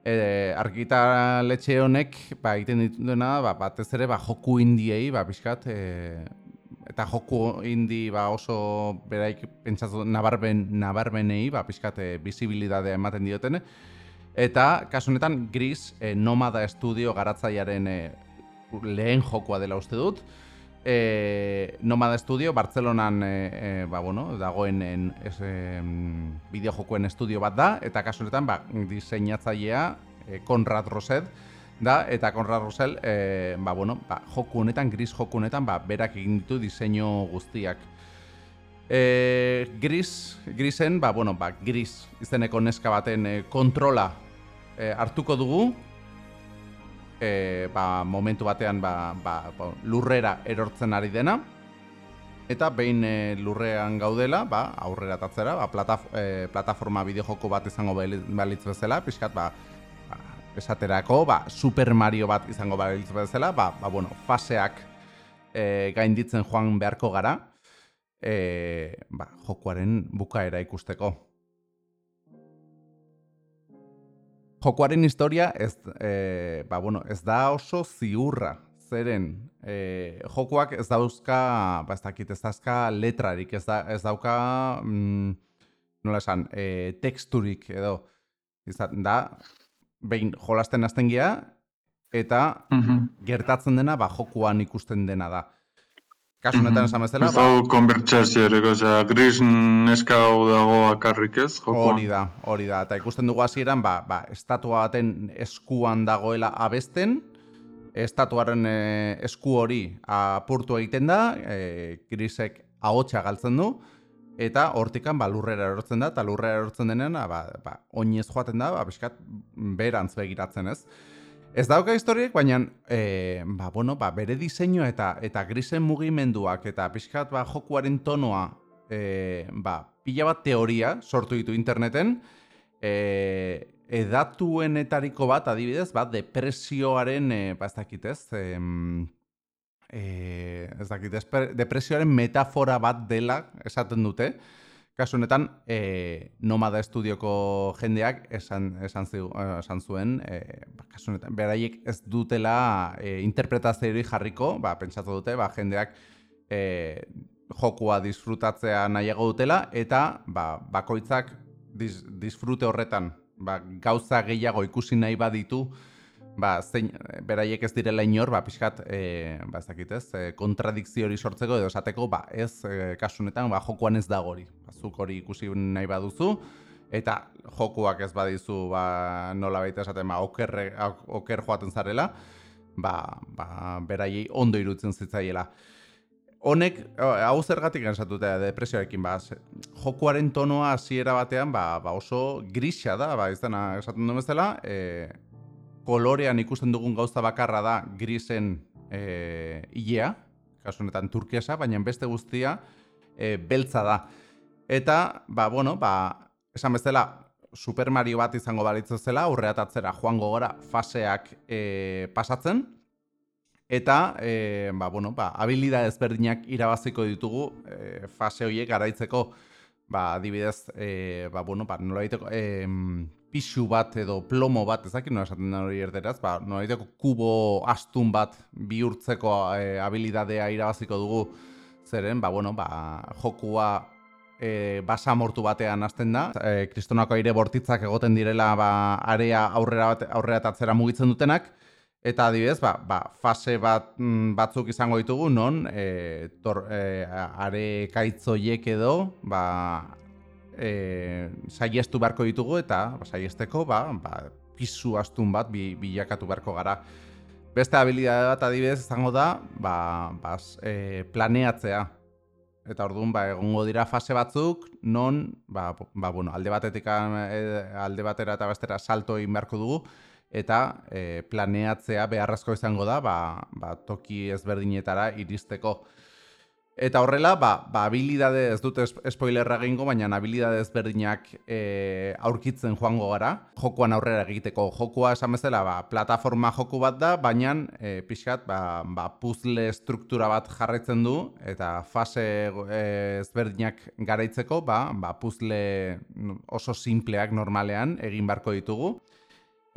A: E, argitaletxe honek ba, egiten dituena ba, batez ere ba, joku indiei, ba, pixkat, e, eta joku indi ba, oso beraik pentsatu nabarben, nabarbenei, ba, pixkat, e, bizibilidadea ematen dioten, Eta, kasu honetan, Gris e, Nomada Studio garatzaiaren e, lehen jokoa dela uste dut. E, Nomada Studio, Bartzelonan e, ba, bueno, dagoen en, es, e, bideo jokoen estudio bat da. Eta kasu honetan, ba, diseinatzailea e, Conrad Rosed da. Eta Conrad Rosel, e, ba, bueno, ba, joku honetan, Gris joku honetan, ba, berak egin ditu diseinu guztiak. E, gris, grisen, ba, bueno, ba, gris izeneko neska baten e, kontrola e, hartuko dugu. E, ba, momentu batean ba, ba, ba, lurrera erortzen ari dena. Eta behin e, lurrean gaudela, ba, aurrera tatzera, ba, plataf, e, plataforma bideojoko bat izango balitz bezala, pixkat, ba, ba, esaterako, ba, Super Mario bat izango balitz bezala, ba, ba, bueno, faseak e, gainditzen joan beharko gara e, ba, jokuaren bukaera ikusteko. Jokuaren historia ez, e, ba, bueno, ez da oso ziurra, zeren e, jokuak ez dauzka, ba, ez dakit, ez dauzka letrarik, ez, da, ez dauka, mm, nola esan, e, teksturik edo, izan, da, behin jolasten azten eta mhm. gertatzen dena, ba, jokuan ikusten dena da. Kasu honetan esan bezala.
B: Ez hau konbertsazio ere, gris neska hau dago akarrik ez,
A: Hori da, hori da. Eta ikusten dugu hasieran, ba, ba, estatua baten eskuan dagoela abesten, estatuaren e, esku hori apurtu egiten da, e, grisek ahotsa galtzen du, eta hortikan ba, lurrera erortzen da, eta lurrera erortzen denean, ba, ba, oinez joaten da, ba, biskat, berantz begiratzen ez. Ez dauka historiek, baina e, ba, bueno, ba, bere diseinua eta eta grisen mugimenduak eta pixkat ba, jokuaren tonoa e, ba, pila bat teoria sortu ditu interneten, e, edatuenetariko bat adibidez, ba, depresioaren, e, ba, ez dakit ez, e, ez dakit, depresioaren metafora bat dela esaten dute, kasu honetan, e, nomada estudioko jendeak esan, esan, esan zuen, e, kasu honetan, beraiek ez dutela e, interpretazioari jarriko, ba, pentsatu dute, ba, jendeak e, jokua disfrutatzea nahiago dutela, eta ba, bakoitzak disfrute horretan ba, gauza gehiago ikusi nahi baditu, ba, zein, beraiek ez direla inor, ba, pixkat, e, ba, ez dakit ez, e, kontradikzio hori sortzeko, edo esateko, ba, ez, e, kasunetan, ba, jokoan ez da hori. Bazuk hori ikusi nahi baduzu, eta jokuak ez badizu, ba, nola baita esaten, ba, okerre, oker joaten zarela, ba, ba, beraiei ondo irutzen zitzaiela. Honek, hau zergatik gansatuta depresioarekin, ba, jokuaren tonoa hasiera batean, ba, ba oso grisa da, ba, izena esaten duen bezala, e, kolorean ikusten dugun gauza bakarra da grisen e, ilea, kasu honetan turkesa, baina beste guztia e, beltza da. Eta, ba, bueno, ba, esan bezala, Super Mario bat izango balitzu zela, aurreatatzera joango gora faseak e, pasatzen, eta, e, ba, bueno, ba, habilidade ezberdinak irabaziko ditugu e, fase horiek garaitzeko, ba, adibidez, e, ba, bueno, ba, nola e, pixu bat edo plomo bat, ezakit nola esaten den hori erderaz, ba, nola kubo astun bat bihurtzeko e, habilidadea irabaziko dugu, zeren, ba, bueno, ba, jokua e, basa mortu batean hasten da, e, kristonako aire bortitzak egoten direla ba, area aurrera, bat, aurrera tatzera mugitzen dutenak, Eta adibidez, ba, ba, fase bat mm, batzuk izango ditugu, non e, tor, e, are kaitzoiek edo, ba, e, saiestu beharko ditugu eta ba, saiesteko ba, ba, pisu astun bat bi, bilakatu beharko gara. Beste habilidade bat adibidez izango da ba, ba, e, planeatzea. Eta orduan ba, egongo dira fase batzuk non ba, ba, bueno, alde batetik e, alde batera eta bestera salto egin beharko dugu eta e, planeatzea beharrezko izango da ba, ba, toki ezberdinetara iristeko. Eta horrela, ba, ba habilidade ez dute spoilerra egingo, baina habilidade ezberdinak e, aurkitzen joango gara. Jokuan aurrera egiteko jokua esan bezala, ba, plataforma joku bat da, baina e, pixkat ba, ba, puzzle struktura bat jarraitzen du, eta fase e, ezberdinak garaitzeko, ba, ba, puzzle oso simpleak normalean egin barko ditugu.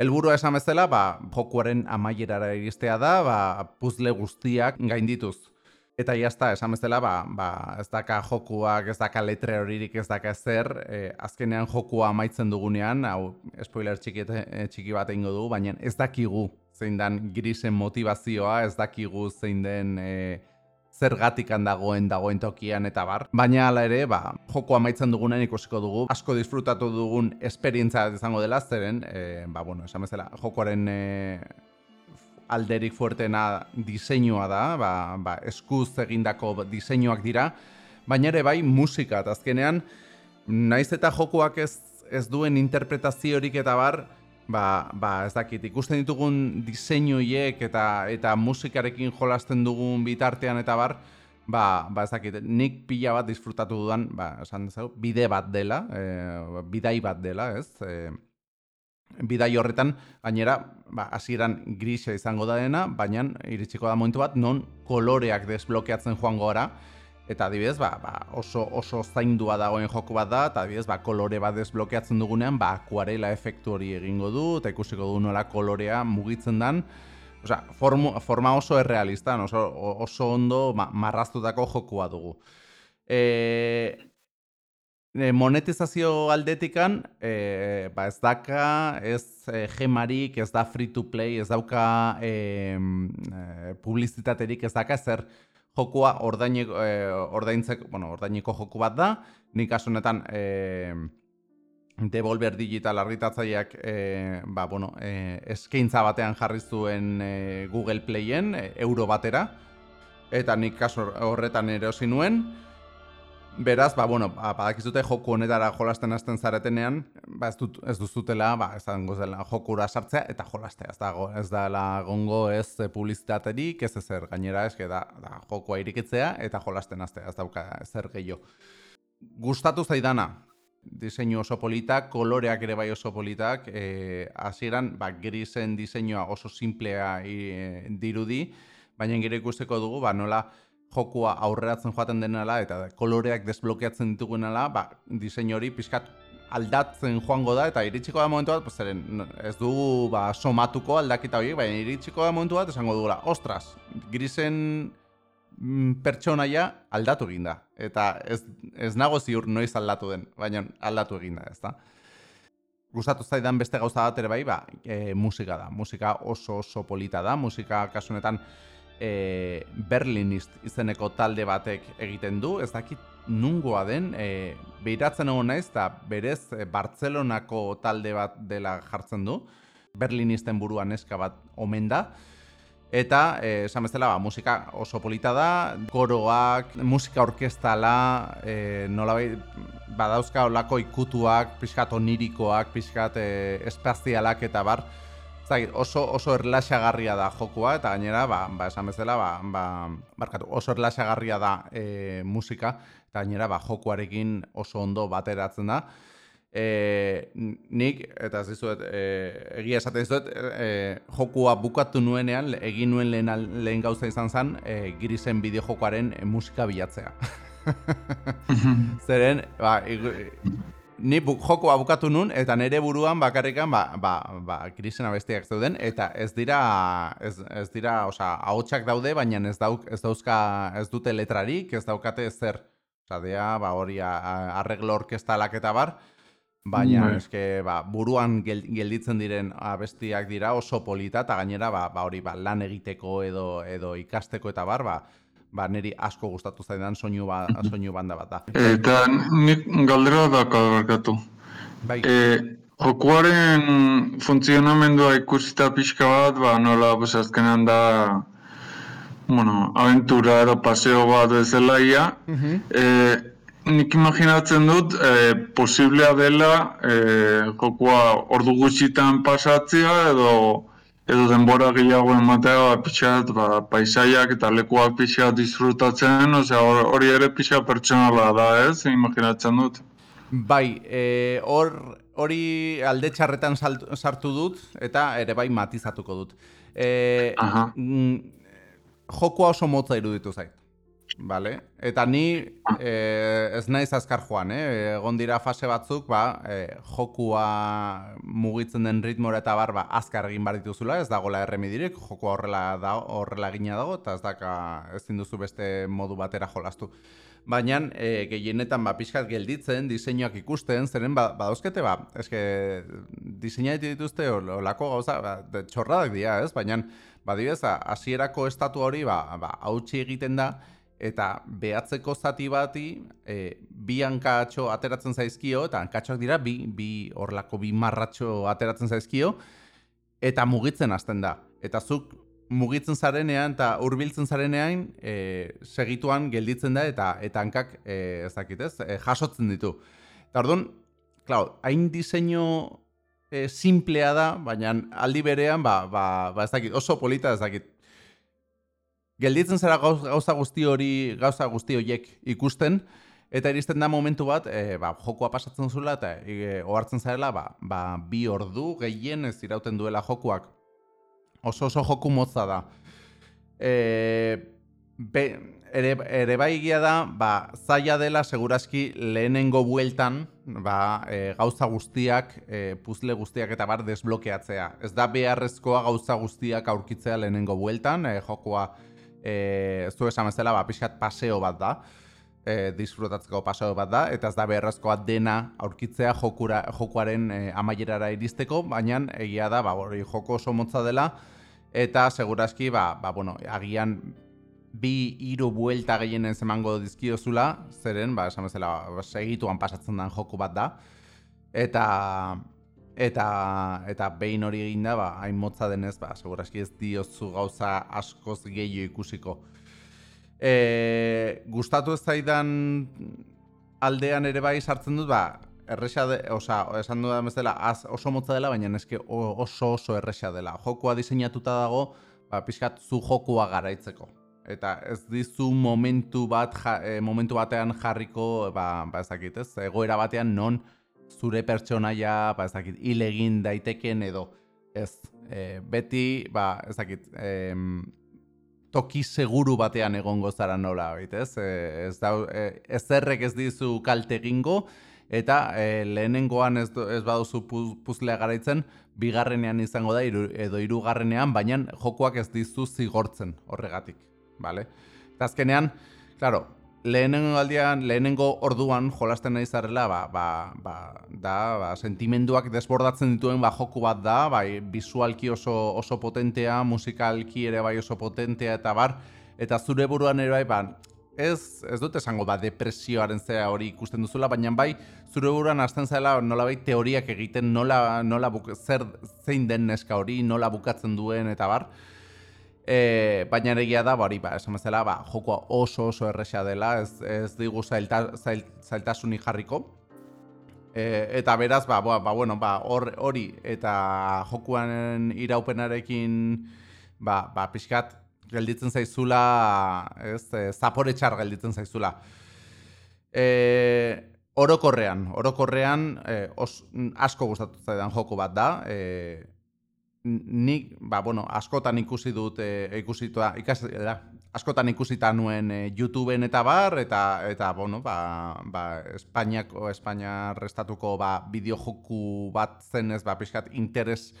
A: Elburua esan bezala, ba, jokuaren amaierara egistea da, ba, puzzle guztiak gaindituz. Eta jazta, esan bezala, ba, ba, ez daka jokuak, ez daka letre horirik, ez daka ezer, e, azkenean jokua amaitzen dugunean, hau, spoiler txiki, e, txiki bat egingo dugu, baina ez dakigu zein den grisen motivazioa, ez dakigu zein den e, zergatik dagoen dagoen tokian eta bar. Baina hala ere, ba, joko amaitzen dugunen ikusiko dugu, asko disfrutatu dugun esperientza izango dela, zeren, e, ba, bueno, esan bezala, jokoaren e, alderik fuertena diseinua da, ba, ba, eskuz egindako diseinuak dira, baina ere bai musika, eta azkenean, naiz eta jokuak ez, ez duen interpretaziorik eta bar, ba, ba, ez dakit, ikusten ditugun diseinuiek eta eta musikarekin jolasten dugun bitartean eta bar, ba, ba ez dakit, nik pila bat disfrutatu dudan, ba, esan dezago, bide bat dela, e, bidai bat dela, ez? E, bidai horretan, gainera, ba, hasieran grisa izango da dena, baina iritsiko da momentu bat, non koloreak desblokeatzen joango gara, eta adibidez, ba, ba, oso, oso zaindua dagoen joku bat da, eta adibidez, ba, kolore bat desblokeatzen dugunean, ba, akuarela efektu hori egingo du, eta ikusiko du nola kolorea mugitzen dan, Osea, forma oso errealista, oso, oso ondo ma, marraztutako jokua dugu. E, E, monetizazio aldetikan, e, ba ez daka, ez e, gemarik, ez da free to play, ez dauka e, publizitaterik, ez daka zer jokua ordaineko, e, ordaintzeko, bueno, ordaineko joku bat da, nik honetan e, Devolver Digital argitatzaileak e, ba, bueno, e, eskaintza batean jarri zuen e, Google Playen e, euro batera. Eta nik kaso horretan erosi nuen Beraz, ba, bueno, ba, badakizute joku honetara jolasten hasten zaretenean, ba, ez, dut, ez duzutela, ba, ez da zela jokura sartzea eta jolastea. Ez da, ez da la gongo ez publizitaterik, ez ezer gainera, ez da, da jokua irikitzea eta jolasten hastea, ez dauka ezer gehiago. Gustatu zaidana, diseinu oso politak, koloreak ere bai oso politak, e, ba, grisen diseinua oso simplea e, dirudi, baina gire ikusteko dugu, ba, nola, jokua aurreratzen joaten denela eta koloreak desblokeatzen ditugunela, ba, disein hori pixkat aldatzen joango da eta iritsiko da momentu bat, pues, ez dugu ba, somatuko aldakita horiek, baina iritsiko da momentu bat esango dugula, ostras, grisen mm, pertsonaia aldatu egin da. Eta ez, ez nago ziur noiz aldatu den, baina aldatu egin da, ez da. Gustatu zaidan beste gauza bat ere bai, ba, e, musika da. Musika oso oso polita da, musika kasunetan e, Berlinist izeneko talde batek egiten du, ez dakit nungoa den, e, behiratzen egon naiz, eta berez e, Bartzelonako talde bat dela jartzen du, Berlinisten buruan eska bat omen da, Eta, eh, esan bezala, ba, musika oso polita da, koroak, musika orkestala, eh, nola badauzka olako ikutuak, pixkat onirikoak, pixkat eh, espazialak eta bar, Zagit, oso, oso erlaxagarria da jokua, eta gainera, ba, ba esan bezala, ba, ba, barkatu, oso erlaxagarria da e, musika, eta gainera, ba, jokuarekin oso ondo bateratzen da. E, nik, eta ez dizuet, e, egia esaten dizuet, e, jokua bukatu nuenean, egin nuen lehen, lehen gauza izan zen, e, girizen bideo jokuaren e, musika bilatzea. [LAUGHS] Zeren, ba, ni buk, joko abukatu nun, eta nire buruan bakarrikan, ba, ba, ba, krisen abestiak zeuden, eta ez dira, ez, ez dira, oza, ahotsak daude, baina ez, dauk, ez dauzka, ez dute letrarik, ez daukate zer. Osa, dea, ba, hori, arreglo orkestalak eta bar, baina, mm. eske, ba, buruan gelditzen diren abestiak dira oso polita, eta gainera, ba, ba, hori, ba, lan egiteko edo, edo ikasteko eta bar, ba, ba, niri asko gustatu zaidan soinu, ba, [LAUGHS] soinu banda bat da.
B: Eta nik galdera da kabarkatu. Bai. E, jokuaren funtzionamendua ikusita pixka bat, ba, nola, pues, azkenean da, bueno, aventura edo paseo bat bezala ia. Uh nik imaginatzen dut, e, posiblea dela e, jokua ordu gutxitan pasatzea edo edo denbora gehiago ematea ba, pixat, ba, paisaiak eta lekuak pixat disfrutatzen, osea, hori ere pixat pertsonala da, ez, imaginatzen dut.
A: Bai, e, hor hori alde txarretan sartu dut, eta ere bai matizatuko dut. E, mm, jokua oso motza iruditu zait. Vale. Eta ni eh, ez naiz azkar joan, eh? egon dira fase batzuk, ba, eh, jokua mugitzen den ritmora eta bar, ba, azkar egin bar dituzula, ez dagoela erremidirik, jokua horrela, da, horrela gina dago, eta ez daka ez duzu beste modu batera jolastu. Baina, e, gehienetan, ba, pixkat gelditzen, diseinuak ikusten, zeren, ba, badauzkete, ba, eske, diseina dituzte, olako gauza, ba, txorradak dira, ez? Baina, badibez, hasierako estatu hori, ba, ba, hautsi egiten da, eta behatzeko zati bati e, bi hankatxo ateratzen zaizkio, eta hankatxoak dira bi, bi orlako bi marratxo ateratzen zaizkio, eta mugitzen hasten da. Eta zuk mugitzen zarenean eta hurbiltzen zarenean e, segituan gelditzen da eta eta hankak e, ez dakit ez, e, jasotzen ditu. Eta orduan, klar, hain diseinu e, simplea da, baina aldi berean, ba, ba, ba ez dakit, oso polita ez dakit, gelditzen zara gauza guzti hori, gauza guzti horiek ikusten, eta iristen da momentu bat, e, ba, jokoa pasatzen zuela, eta e, ohartzen zarela, ba, ba, bi ordu gehien ez irauten duela jokuak. Oso oso joku motza da. E, be, ere, ere bai da, ba, zaila dela segurazki lehenengo bueltan, ba, e, gauza guztiak, e, puzle guztiak eta bar desblokeatzea. Ez da beharrezkoa gauza guztiak aurkitzea lehenengo bueltan, e, jokoa e, zu esan bezala, ba, pixkat paseo bat da, e, disfrutatzeko paseo bat da, eta ez da beharrezkoa dena aurkitzea jokura, jokuaren e, amaierara iristeko, baina egia da, ba, hori joko oso motza dela, eta segurazki, ba, ba, bueno, agian bi hiru buelta gehienen zemango dizkiozula, zeren, ba, esan bezala, ba, segituan pasatzen den joku bat da, eta Eta eta behin hori egin ba, hain motza denez, ba, segurazki ez diozu gauza askoz gehiago ikusiko. E, gustatu ez zaidan aldean ere bai sartzen dut, ba, erresa de, osa, esan dudan bezala, az, oso motza dela, baina eske oso oso erresa dela. Jokua diseinatuta dago, ba, pixkat zu jokua garaitzeko. Eta ez dizu momentu bat, e, momentu batean jarriko, ba, ba ezakit, ez? Egoera batean non zure pertsonaia, ba ezakit, hil egin daiteken edo, ez? E, beti, ba, ezakit, e, toki seguru batean egongo zara nola, ez? E, ez, da, e, ez errek ez dizu kalte egingo, eta e, lehenengoan ez, ez baduzu puzlea garaitzen, bigarrenean izango da, iru, edo hirugarrenean, baina jokoak ez dizu zigortzen horregatik, bale? Eta azkenean, claro, lehenengo aldian, lehenengo orduan jolasten nahi zarela, ba, ba, ba, da, ba, sentimenduak desbordatzen dituen ba, joku bat da, bai, visualki oso, oso potentea, musikalki ere bai oso potentea, eta bar, eta zure buruan ere bai, ba, ez, ez dut esango ba depresioaren zea hori ikusten duzula, baina bai zure buruan hasten zela nola bai teoriak egiten nola, nola buk, zer zein den neska hori, nola bukatzen duen eta bar. E, baina egia da, hori ba, esan bezala, ba, jokoa oso oso erresa dela, ez, ez digu zailta, zail, zailtasunik jarriko. E, eta beraz, ba, ba, ba bueno, ba, hori eta jokuan iraupenarekin ba, ba, pixkat gelditzen zaizula, ez, e, zapore txar gelditzen zaizula. E, orokorrean, orokorrean e, os, asko gustatu zaidan joko bat da. E, nik, ba, bueno, askotan ikusi dut, e, ikusi ikasi, da, askotan ikusita nuen e, YouTubeen eta bar, eta, eta bueno, ba, ba, Espainiako, Espainia restatuko ba, bideo joku bat zen ez, ba, pixkat interes,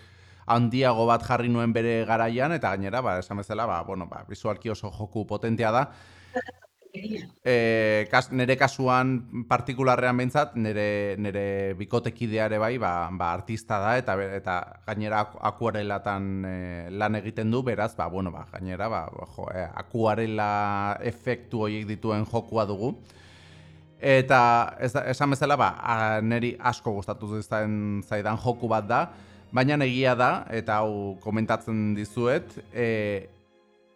A: handiago bat jarri nuen bere garaian, eta gainera, ba, esan bezala, ba, bueno, ba, visualki oso joku potentea da. E, kas, nere kasuan partikularrean behintzat, nere, nere bikotekideare bai, ba, ba, artista da, eta eta gainera akuarelatan e, lan egiten du, beraz, ba, bueno, ba, gainera, ba, jo, e, akuarela efektu horiek dituen jokua dugu. Eta esan bezala, ba, neri asko gustatu zaidan joku bat da, Baina egia da, eta hau komentatzen dizuet, e,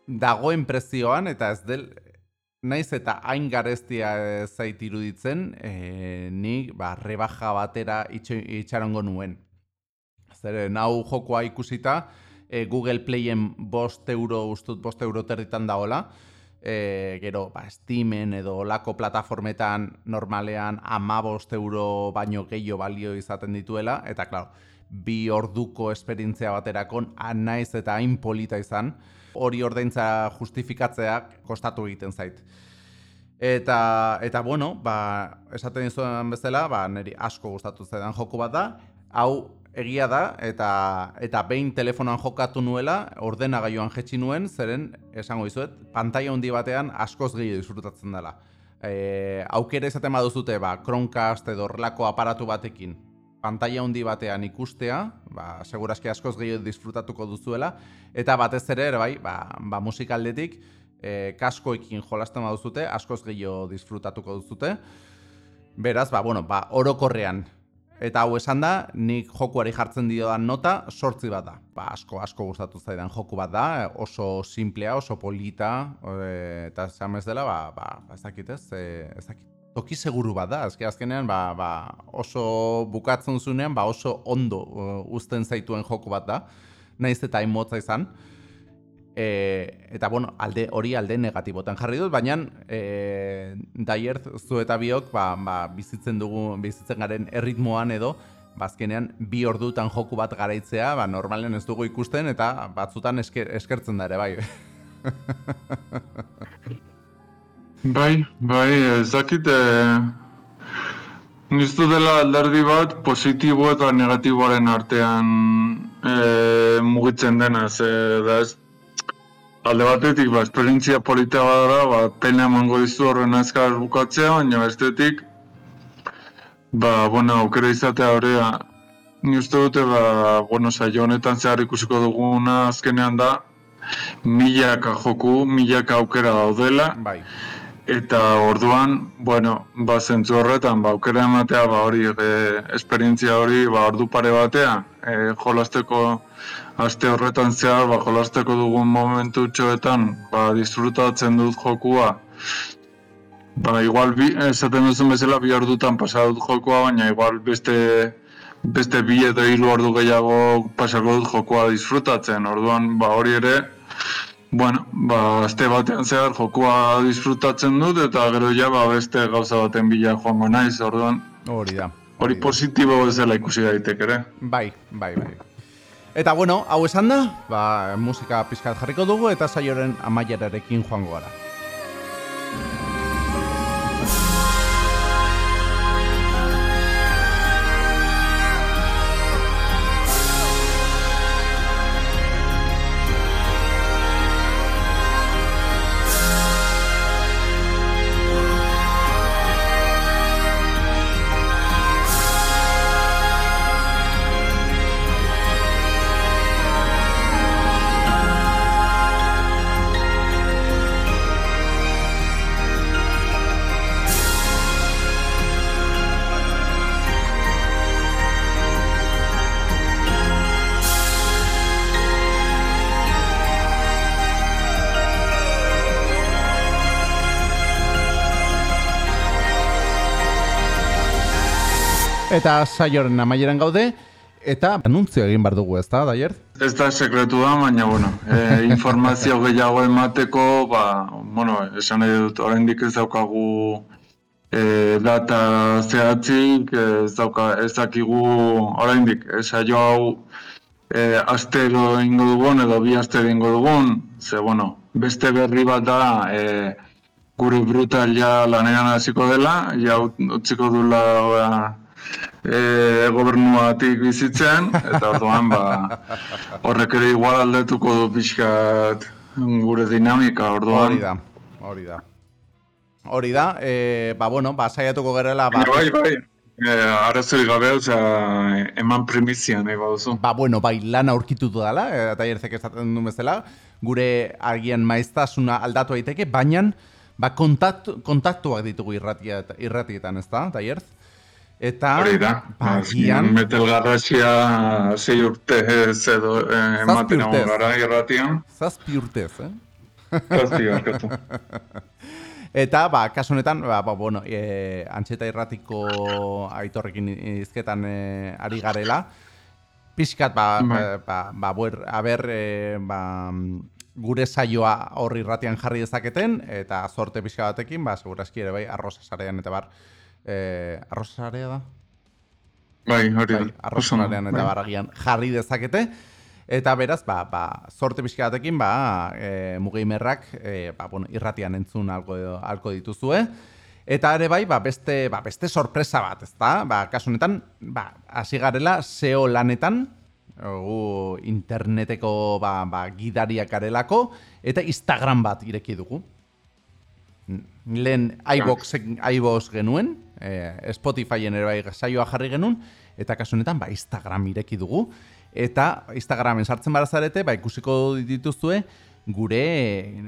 A: dagoen prezioan, eta ez del, naiz eta hain gareztia zait iruditzen, e, nik ba, rebaja batera itxarongo nuen. Zer, nau jokoa ikusita, e, Google Playen bost euro, ustut bost euro territan daola, e, gero, ba, Steamen edo olako plataformetan normalean ama bost euro baino gehiago balio izaten dituela, eta, klaro, bi orduko esperientzia baterakon naiz eta hain polita izan, hori ordaintza justifikatzeak kostatu egiten zait. Eta, eta bueno, ba, esaten dizuen bezala, ba, niri asko gustatu zaidan joku bat da, hau egia da, eta, eta behin telefonoan jokatu nuela, ordenagailuan jetxi nuen, zeren, esango dizuet, pantaila handi batean askoz gehiago disfrutatzen dela. E, aukera izaten baduzute, ba, Chromecast edo horrelako aparatu batekin, pantalla handi batean ikustea, ba, seguraski askoz gehiago disfrutatuko duzuela, eta batez ere, bai, ba, ba musikaldetik, e, kaskoekin jolasten baduzute, askoz gehiago disfrutatuko duzute. Beraz, ba, bueno, ba, orokorrean, eta hau esan da, nik jokuari jartzen diodan nota, sortzi bat da. Ba, asko, asko gustatu zaidan joku bat da, oso simplea, oso polita, e, eta esan dela, ba, ba, ba ezakit ez, e, ezakit toki seguru bat da, azke azkenean ba, ba, oso bukatzen zunean, ba, oso ondo uh, uzten zaituen joko bat da, naiz eta motza izan. E, eta bueno, alde hori alde negatibotan jarri dut, baina e, daier zu eta biok ba, ba, bizitzen dugu, bizitzen garen erritmoan edo, bazkenean ba, bi ordutan joku bat garaitzea, ba, normalen ez dugu ikusten eta batzutan esker, eskertzen da ere bai. [LAUGHS]
B: Bai, bai, ez dakit, e, niztu dela alderdi bat positibo eta negatiboaren artean e, mugitzen dena, ze da ez, alde batetik, ba, esperientzia polita badara, ba, pena emango dizu horren azkar bukatzea, baina bestetik, ba, bueno, aukera izatea horrea, ni uste dute, ba, bueno, saio honetan zehar ikusiko duguna azkenean da, milaka joku, milaka aukera daudela, bai. Eta orduan, bueno, ba, zentzu horretan, ba, aukera ematea, ba, hori, e, esperientzia hori, ba, ordu pare batea, e, jolasteko, aste horretan zehar, ba, jolasteko dugun momentu txoetan, ba, disfrutatzen dut jokua, Ba, igual, bi, esaten duzun bezala, bi ordutan pasa dut jokoa, baina igual beste beste bi edo hiru ordu gehiago pasako dut jokoa disfrutatzen. Orduan, ba, hori ere, bueno, ba, azte batean zehar jokoa disfrutatzen dut, eta gero ja, ba, beste gauza baten bila joango naiz, orduan,
A: Hori da.
B: hori positibo bezala ikusi daitek ere.
A: Bai, bai, bai. Eta bueno, hau esan da, ba, musika pizkat jarriko dugu eta saioren amaierarekin joango gara. Eta saioren amaieran gaude, eta anuntzio egin bar dugu, ez da, Daier?
B: Ez da sekretu da, baina, bueno, e, [LAUGHS] informazio gehiago emateko, ba, bueno, esan nahi dut, oraindik ez daukagu e, data zehatzik, ez dauka, ez dakigu oraindik, ez saio hau e, astero ingo dugun, edo bi astero ingo dugun, ze, bueno, beste berri bat da, e, gure brutal ja lanean hasiko dela, ja ut- utziko dula ba, e, gobernuatik bizitzen, eta orduan ba, horrek ere igual aldetuko du pixkat gure dinamika, orduan.
A: Hori da, hori da. Hori da, e, ba, bueno, ba, saiatuko gerela, ba,
B: Bai, bai, e, arazorik gabe, osea, eman primizia nahi baduzu.
A: ba, bueno, bai, lana aurkitu dela, eta taierzek esaten du bezala, gure agian maiztasuna aldatu daiteke, baina ba, kontaktu, kontaktuak ditugu irratia, irratietan, ez da, taierz? Eta,
B: Hori da,
A: ba,
B: azkenean
A: agian,
B: metal garrasia sei urte ez edo eh, ematen egon gara irratian.
A: zazpi urtez, eh?
B: Zazpi barkatu. [LAUGHS]
A: Eta, ba, kasu honetan, ba, ba, bueno, e, antxeta irratiko aitorrekin izketan e, ari garela. Pixkat, ba,
B: Bai.
A: ba, ba, ba, buer, aber, e, ba, gure saioa horri irratian jarri dezaketen, eta zorte pixka batekin, ba, seguraski ere bai, arroza sarean eta bar, e, arroza sarea da?
B: Bai, hori da.
A: bai, arrozarean eta
B: bai.
A: baragian jarri dezakete. Eta beraz, ba, ba, sorte pixka batekin, ba, e, mugeimerrak, e, ba, bueno, irratian entzun alko, alko dituzue. Eta ere bai, ba, beste, ba, beste sorpresa bat, ezta? Ba, kasu honetan, ba, hasi garela SEO lanetan, gu interneteko ba, ba, gidariak garelako, eta Instagram bat ireki dugu. Lehen iVox, iVox genuen, eh, Spotifyen ere bai saioa jarri genuen, eta kasu honetan ba, Instagram ireki dugu. Eta Instagramen sartzen barazarete, ba, ikusiko dituzue gure,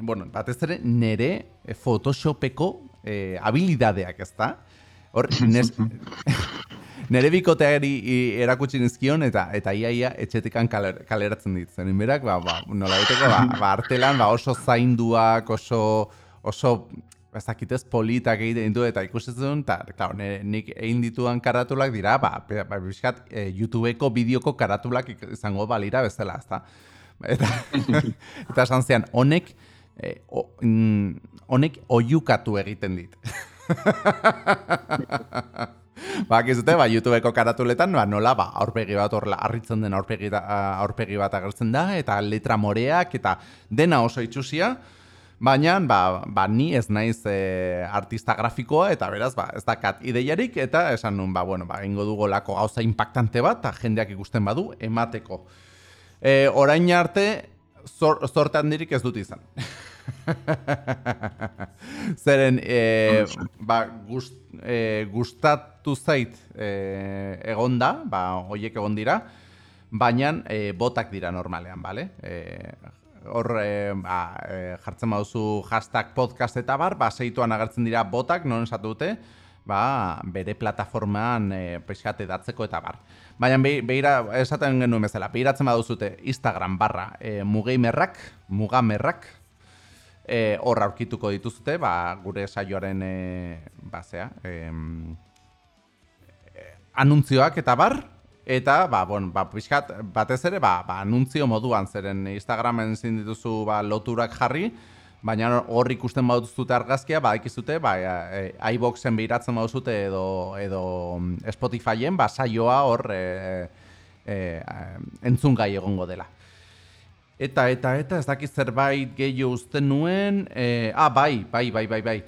A: bueno, batez ere nere Photoshopeko eh, habilidadeak, ezta? Hor, nes, [LAUGHS] nere bikoteari erakutsi nizkion eta eta iaia etxetikan kaler, kaleratzen ditzen. Berak, ba, ba, nola ba, ba, artelan ba, oso zainduak, oso, oso ez dakitez politak egiten ditu eta ikusten eta, claro, nik egin ditudan karatulak dira, ba, ba, bizkat, e, YouTubeko bideoko karatulak izango balira bezala, ezta? Eta, [LAUGHS] eta esan zean, honek, e, o, mm, honek oiukatu egiten dit. [LAUGHS] ba, gizute, ba, YouTubeko karatuletan, ba, nola, ba, aurpegi bat horrela, harritzen den aurpegi, da, aurpegi bat agertzen da, eta letra moreak, eta dena oso itxusia, baina, ba, ba, ni ez naiz e, artista grafikoa, eta beraz, ba, ez dakat ideiarik, eta esan nun, ba, bueno, ba, ingo dugu lako gauza impactante bat, eta jendeak ikusten badu, emateko. E, orain arte, zor, zorte handirik ez dut izan. [LAUGHS] Zeren, e, ba, gust, e, gustatu zait e, egonda, ba, hoiek egon dira, baina e, botak dira normalean, bale? E, hor e, ba, e, jartzen baduzu hashtag podcast eta bar, ba, seituan agertzen dira botak, non esatu dute, ba, bere plataformaan e, pixkat edatzeko eta bar. Baina be, beira, esaten genuen bezala, behiratzen baduzute Instagram barra e, mugeimerrak, mugamerrak, e, hor aurkituko dituzute, ba, gure saioaren e, basea, e, anuntzioak eta bar, eta, ba, bon, ba, pixkat, batez ere, ba, ba, anuntzio moduan, zeren Instagramen zin dituzu ba, loturak jarri, baina hor ikusten baduzute argazkia, ba, ikizute, ba, e, iBoxen behiratzen baduzute edo, edo mm, Spotifyen, ba, saioa hor e, e, entzun gai egongo dela. Eta, eta, eta, ez dakit zerbait gehiago uzten nuen, e, ah, bai, bai, bai, bai, bai.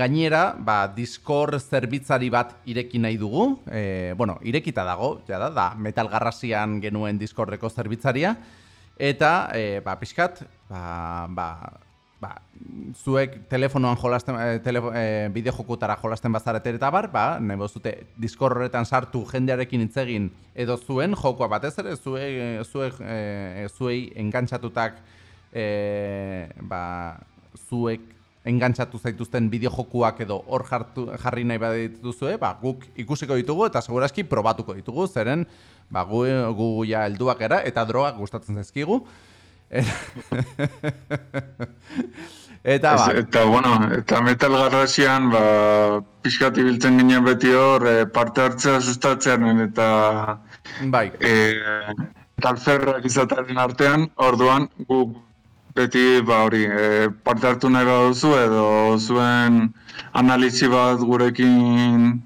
A: Gainera, ba, Discord zerbitzari bat ireki nahi dugu. E, bueno, irekita dago, ja da, da Metal Garrasian genuen Discordeko zerbitzaria. Eta, e, ba, pixkat, ba, ba, ba, zuek telefonoan jolasten, e, tele, e, bideo jokutara jolasten bazarete eta bar, ba, nahi bozute Discord horretan sartu jendearekin itzegin edo zuen jokoa batez ere, zuek, zuek, e, zuei engantzatutak, e, ba, zuek engantzatu zaituzten bideojokuak edo hor jarri nahi badituzue, ba, guk ikusiko ditugu eta segurazki probatuko ditugu, zeren ba, gu, gu ja helduak era eta droak gustatzen zaizkigu. [LAUGHS] eta, ba,
B: eta, bueno, eta metal garrasian, ba, pixkat ibiltzen ginen beti hor, e, parte hartzea sustatzean, eta
A: bai.
B: e, talferrak izataren artean, orduan, guk beti ba hori e, parte hartu nahi baduzu edo zuen analizi bat gurekin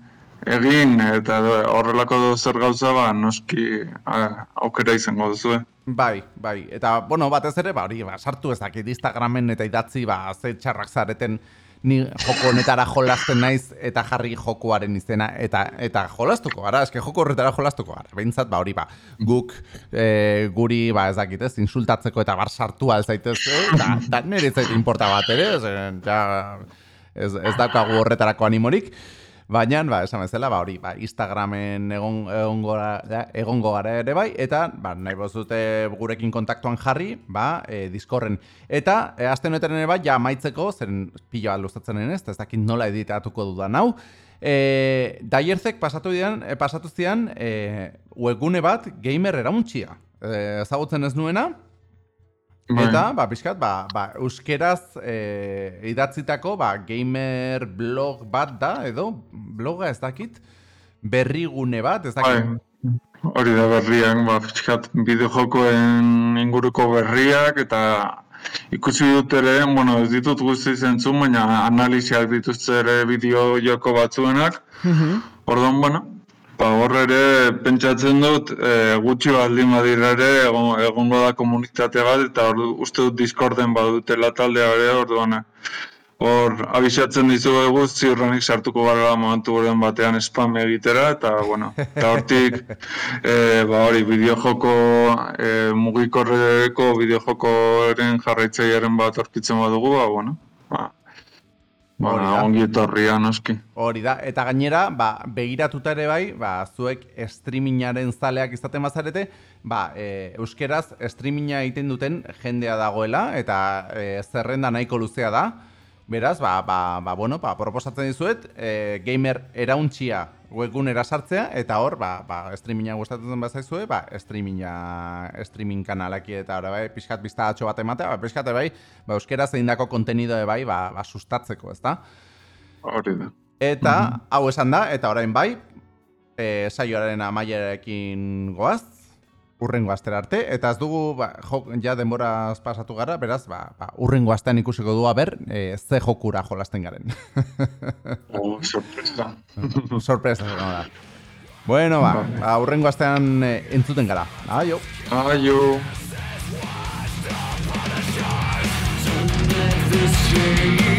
B: egin eta horrelako zer gauza ba noski aukera izango duzu.
A: Bai, bai. Eta bueno, batez ere ba hori ba sartu ez dakit Instagramen eta idatzi ba ze txarrak zareten ni joko honetara jolasten naiz eta jarri jokoaren izena eta eta jolastuko gara, eske joko horretara jolastuko gara. Beintzat ba hori ba, guk e, guri ba ez dakit, ez insultatzeko eta bar sartu al zaitez, da da nere zait importa bat ere, ez ja ez ez daukagu horretarako animorik. Baina, ba, esan bezala, ba, hori, ba, Instagramen egon, egon, gora, egon gara ere bai, eta, ba, nahi bozute gurekin kontaktuan jarri, ba, e, diskorren. Eta, e, azten honetan ere bai, ja, maitzeko, zeren pilo bat lustatzen ez, ez dakit nola editatuko dudan hau. E, daierzek pasatu dian, pasatu zian, e, webgune bat, gamer erauntxia. E, ezagutzen ez nuena, Bai. Eta, ba, pixkat, ba, ba, euskeraz e, idatzitako, ba, gamer blog bat da, edo, bloga ez dakit, berrigune bat, ez dakit.
B: Bai. Hori da berriak, ba, pixkat, bideo jokoen inguruko berriak, eta ikusi dut ere, bueno, ez ditut guzti zentzun, baina analiziak dituzte ere bideo joko batzuenak. Mm Orduan, bueno, Ba, horre ere, pentsatzen dut, e, gutxi baldin badira ere, egon, egongo da komunitate bat, eta hor, uste dut Discorden badutela taldea ere, orduan, hor, abisatzen dizu egu, ziurrenik sartuko gara momentu horren batean spam egitera, eta, bueno, eta hortik, e, ba, hori, bideojoko, e, mugikorreko bideojokoren jarraitzailearen bat orkitzen badugu, ba, bueno, ba, Ba, ongi etorria noski.
A: Hori da, eta gainera, ba, begiratuta ere bai, ba, zuek streamingaren zaleak izaten bazarete, ba, e, euskeraz streaminga egiten duten jendea dagoela, eta e, zerrenda nahiko luzea da. Beraz, ba, ba, ba, bueno, ba, proposatzen dizuet, e, gamer erauntxia webgunera sartzea eta hor ba ba streaminga gustatzen bazaizue ba streaminga streaming kanalaki eta ora bai pizkat biztatxo bat ematea ba pizkat bai ba euskera zeindako kontenido bai ba, ba sustatzeko ezta
B: hori da
A: eta mm -hmm. hau esan da eta orain bai eh saioaren amaierarekin goaz urrengo astera arte, eta ez dugu, ba, ja denbora pasatu gara, beraz, ba, ba, urrengo astean ikusiko du ber, e, ze jokura jolasten garen. [LAUGHS]
B: oh, sorpresa. [LAUGHS]
A: sorpresa, da. Bueno, ba, ba urrengo astean e, entzuten gara. Aio.
B: Aio. This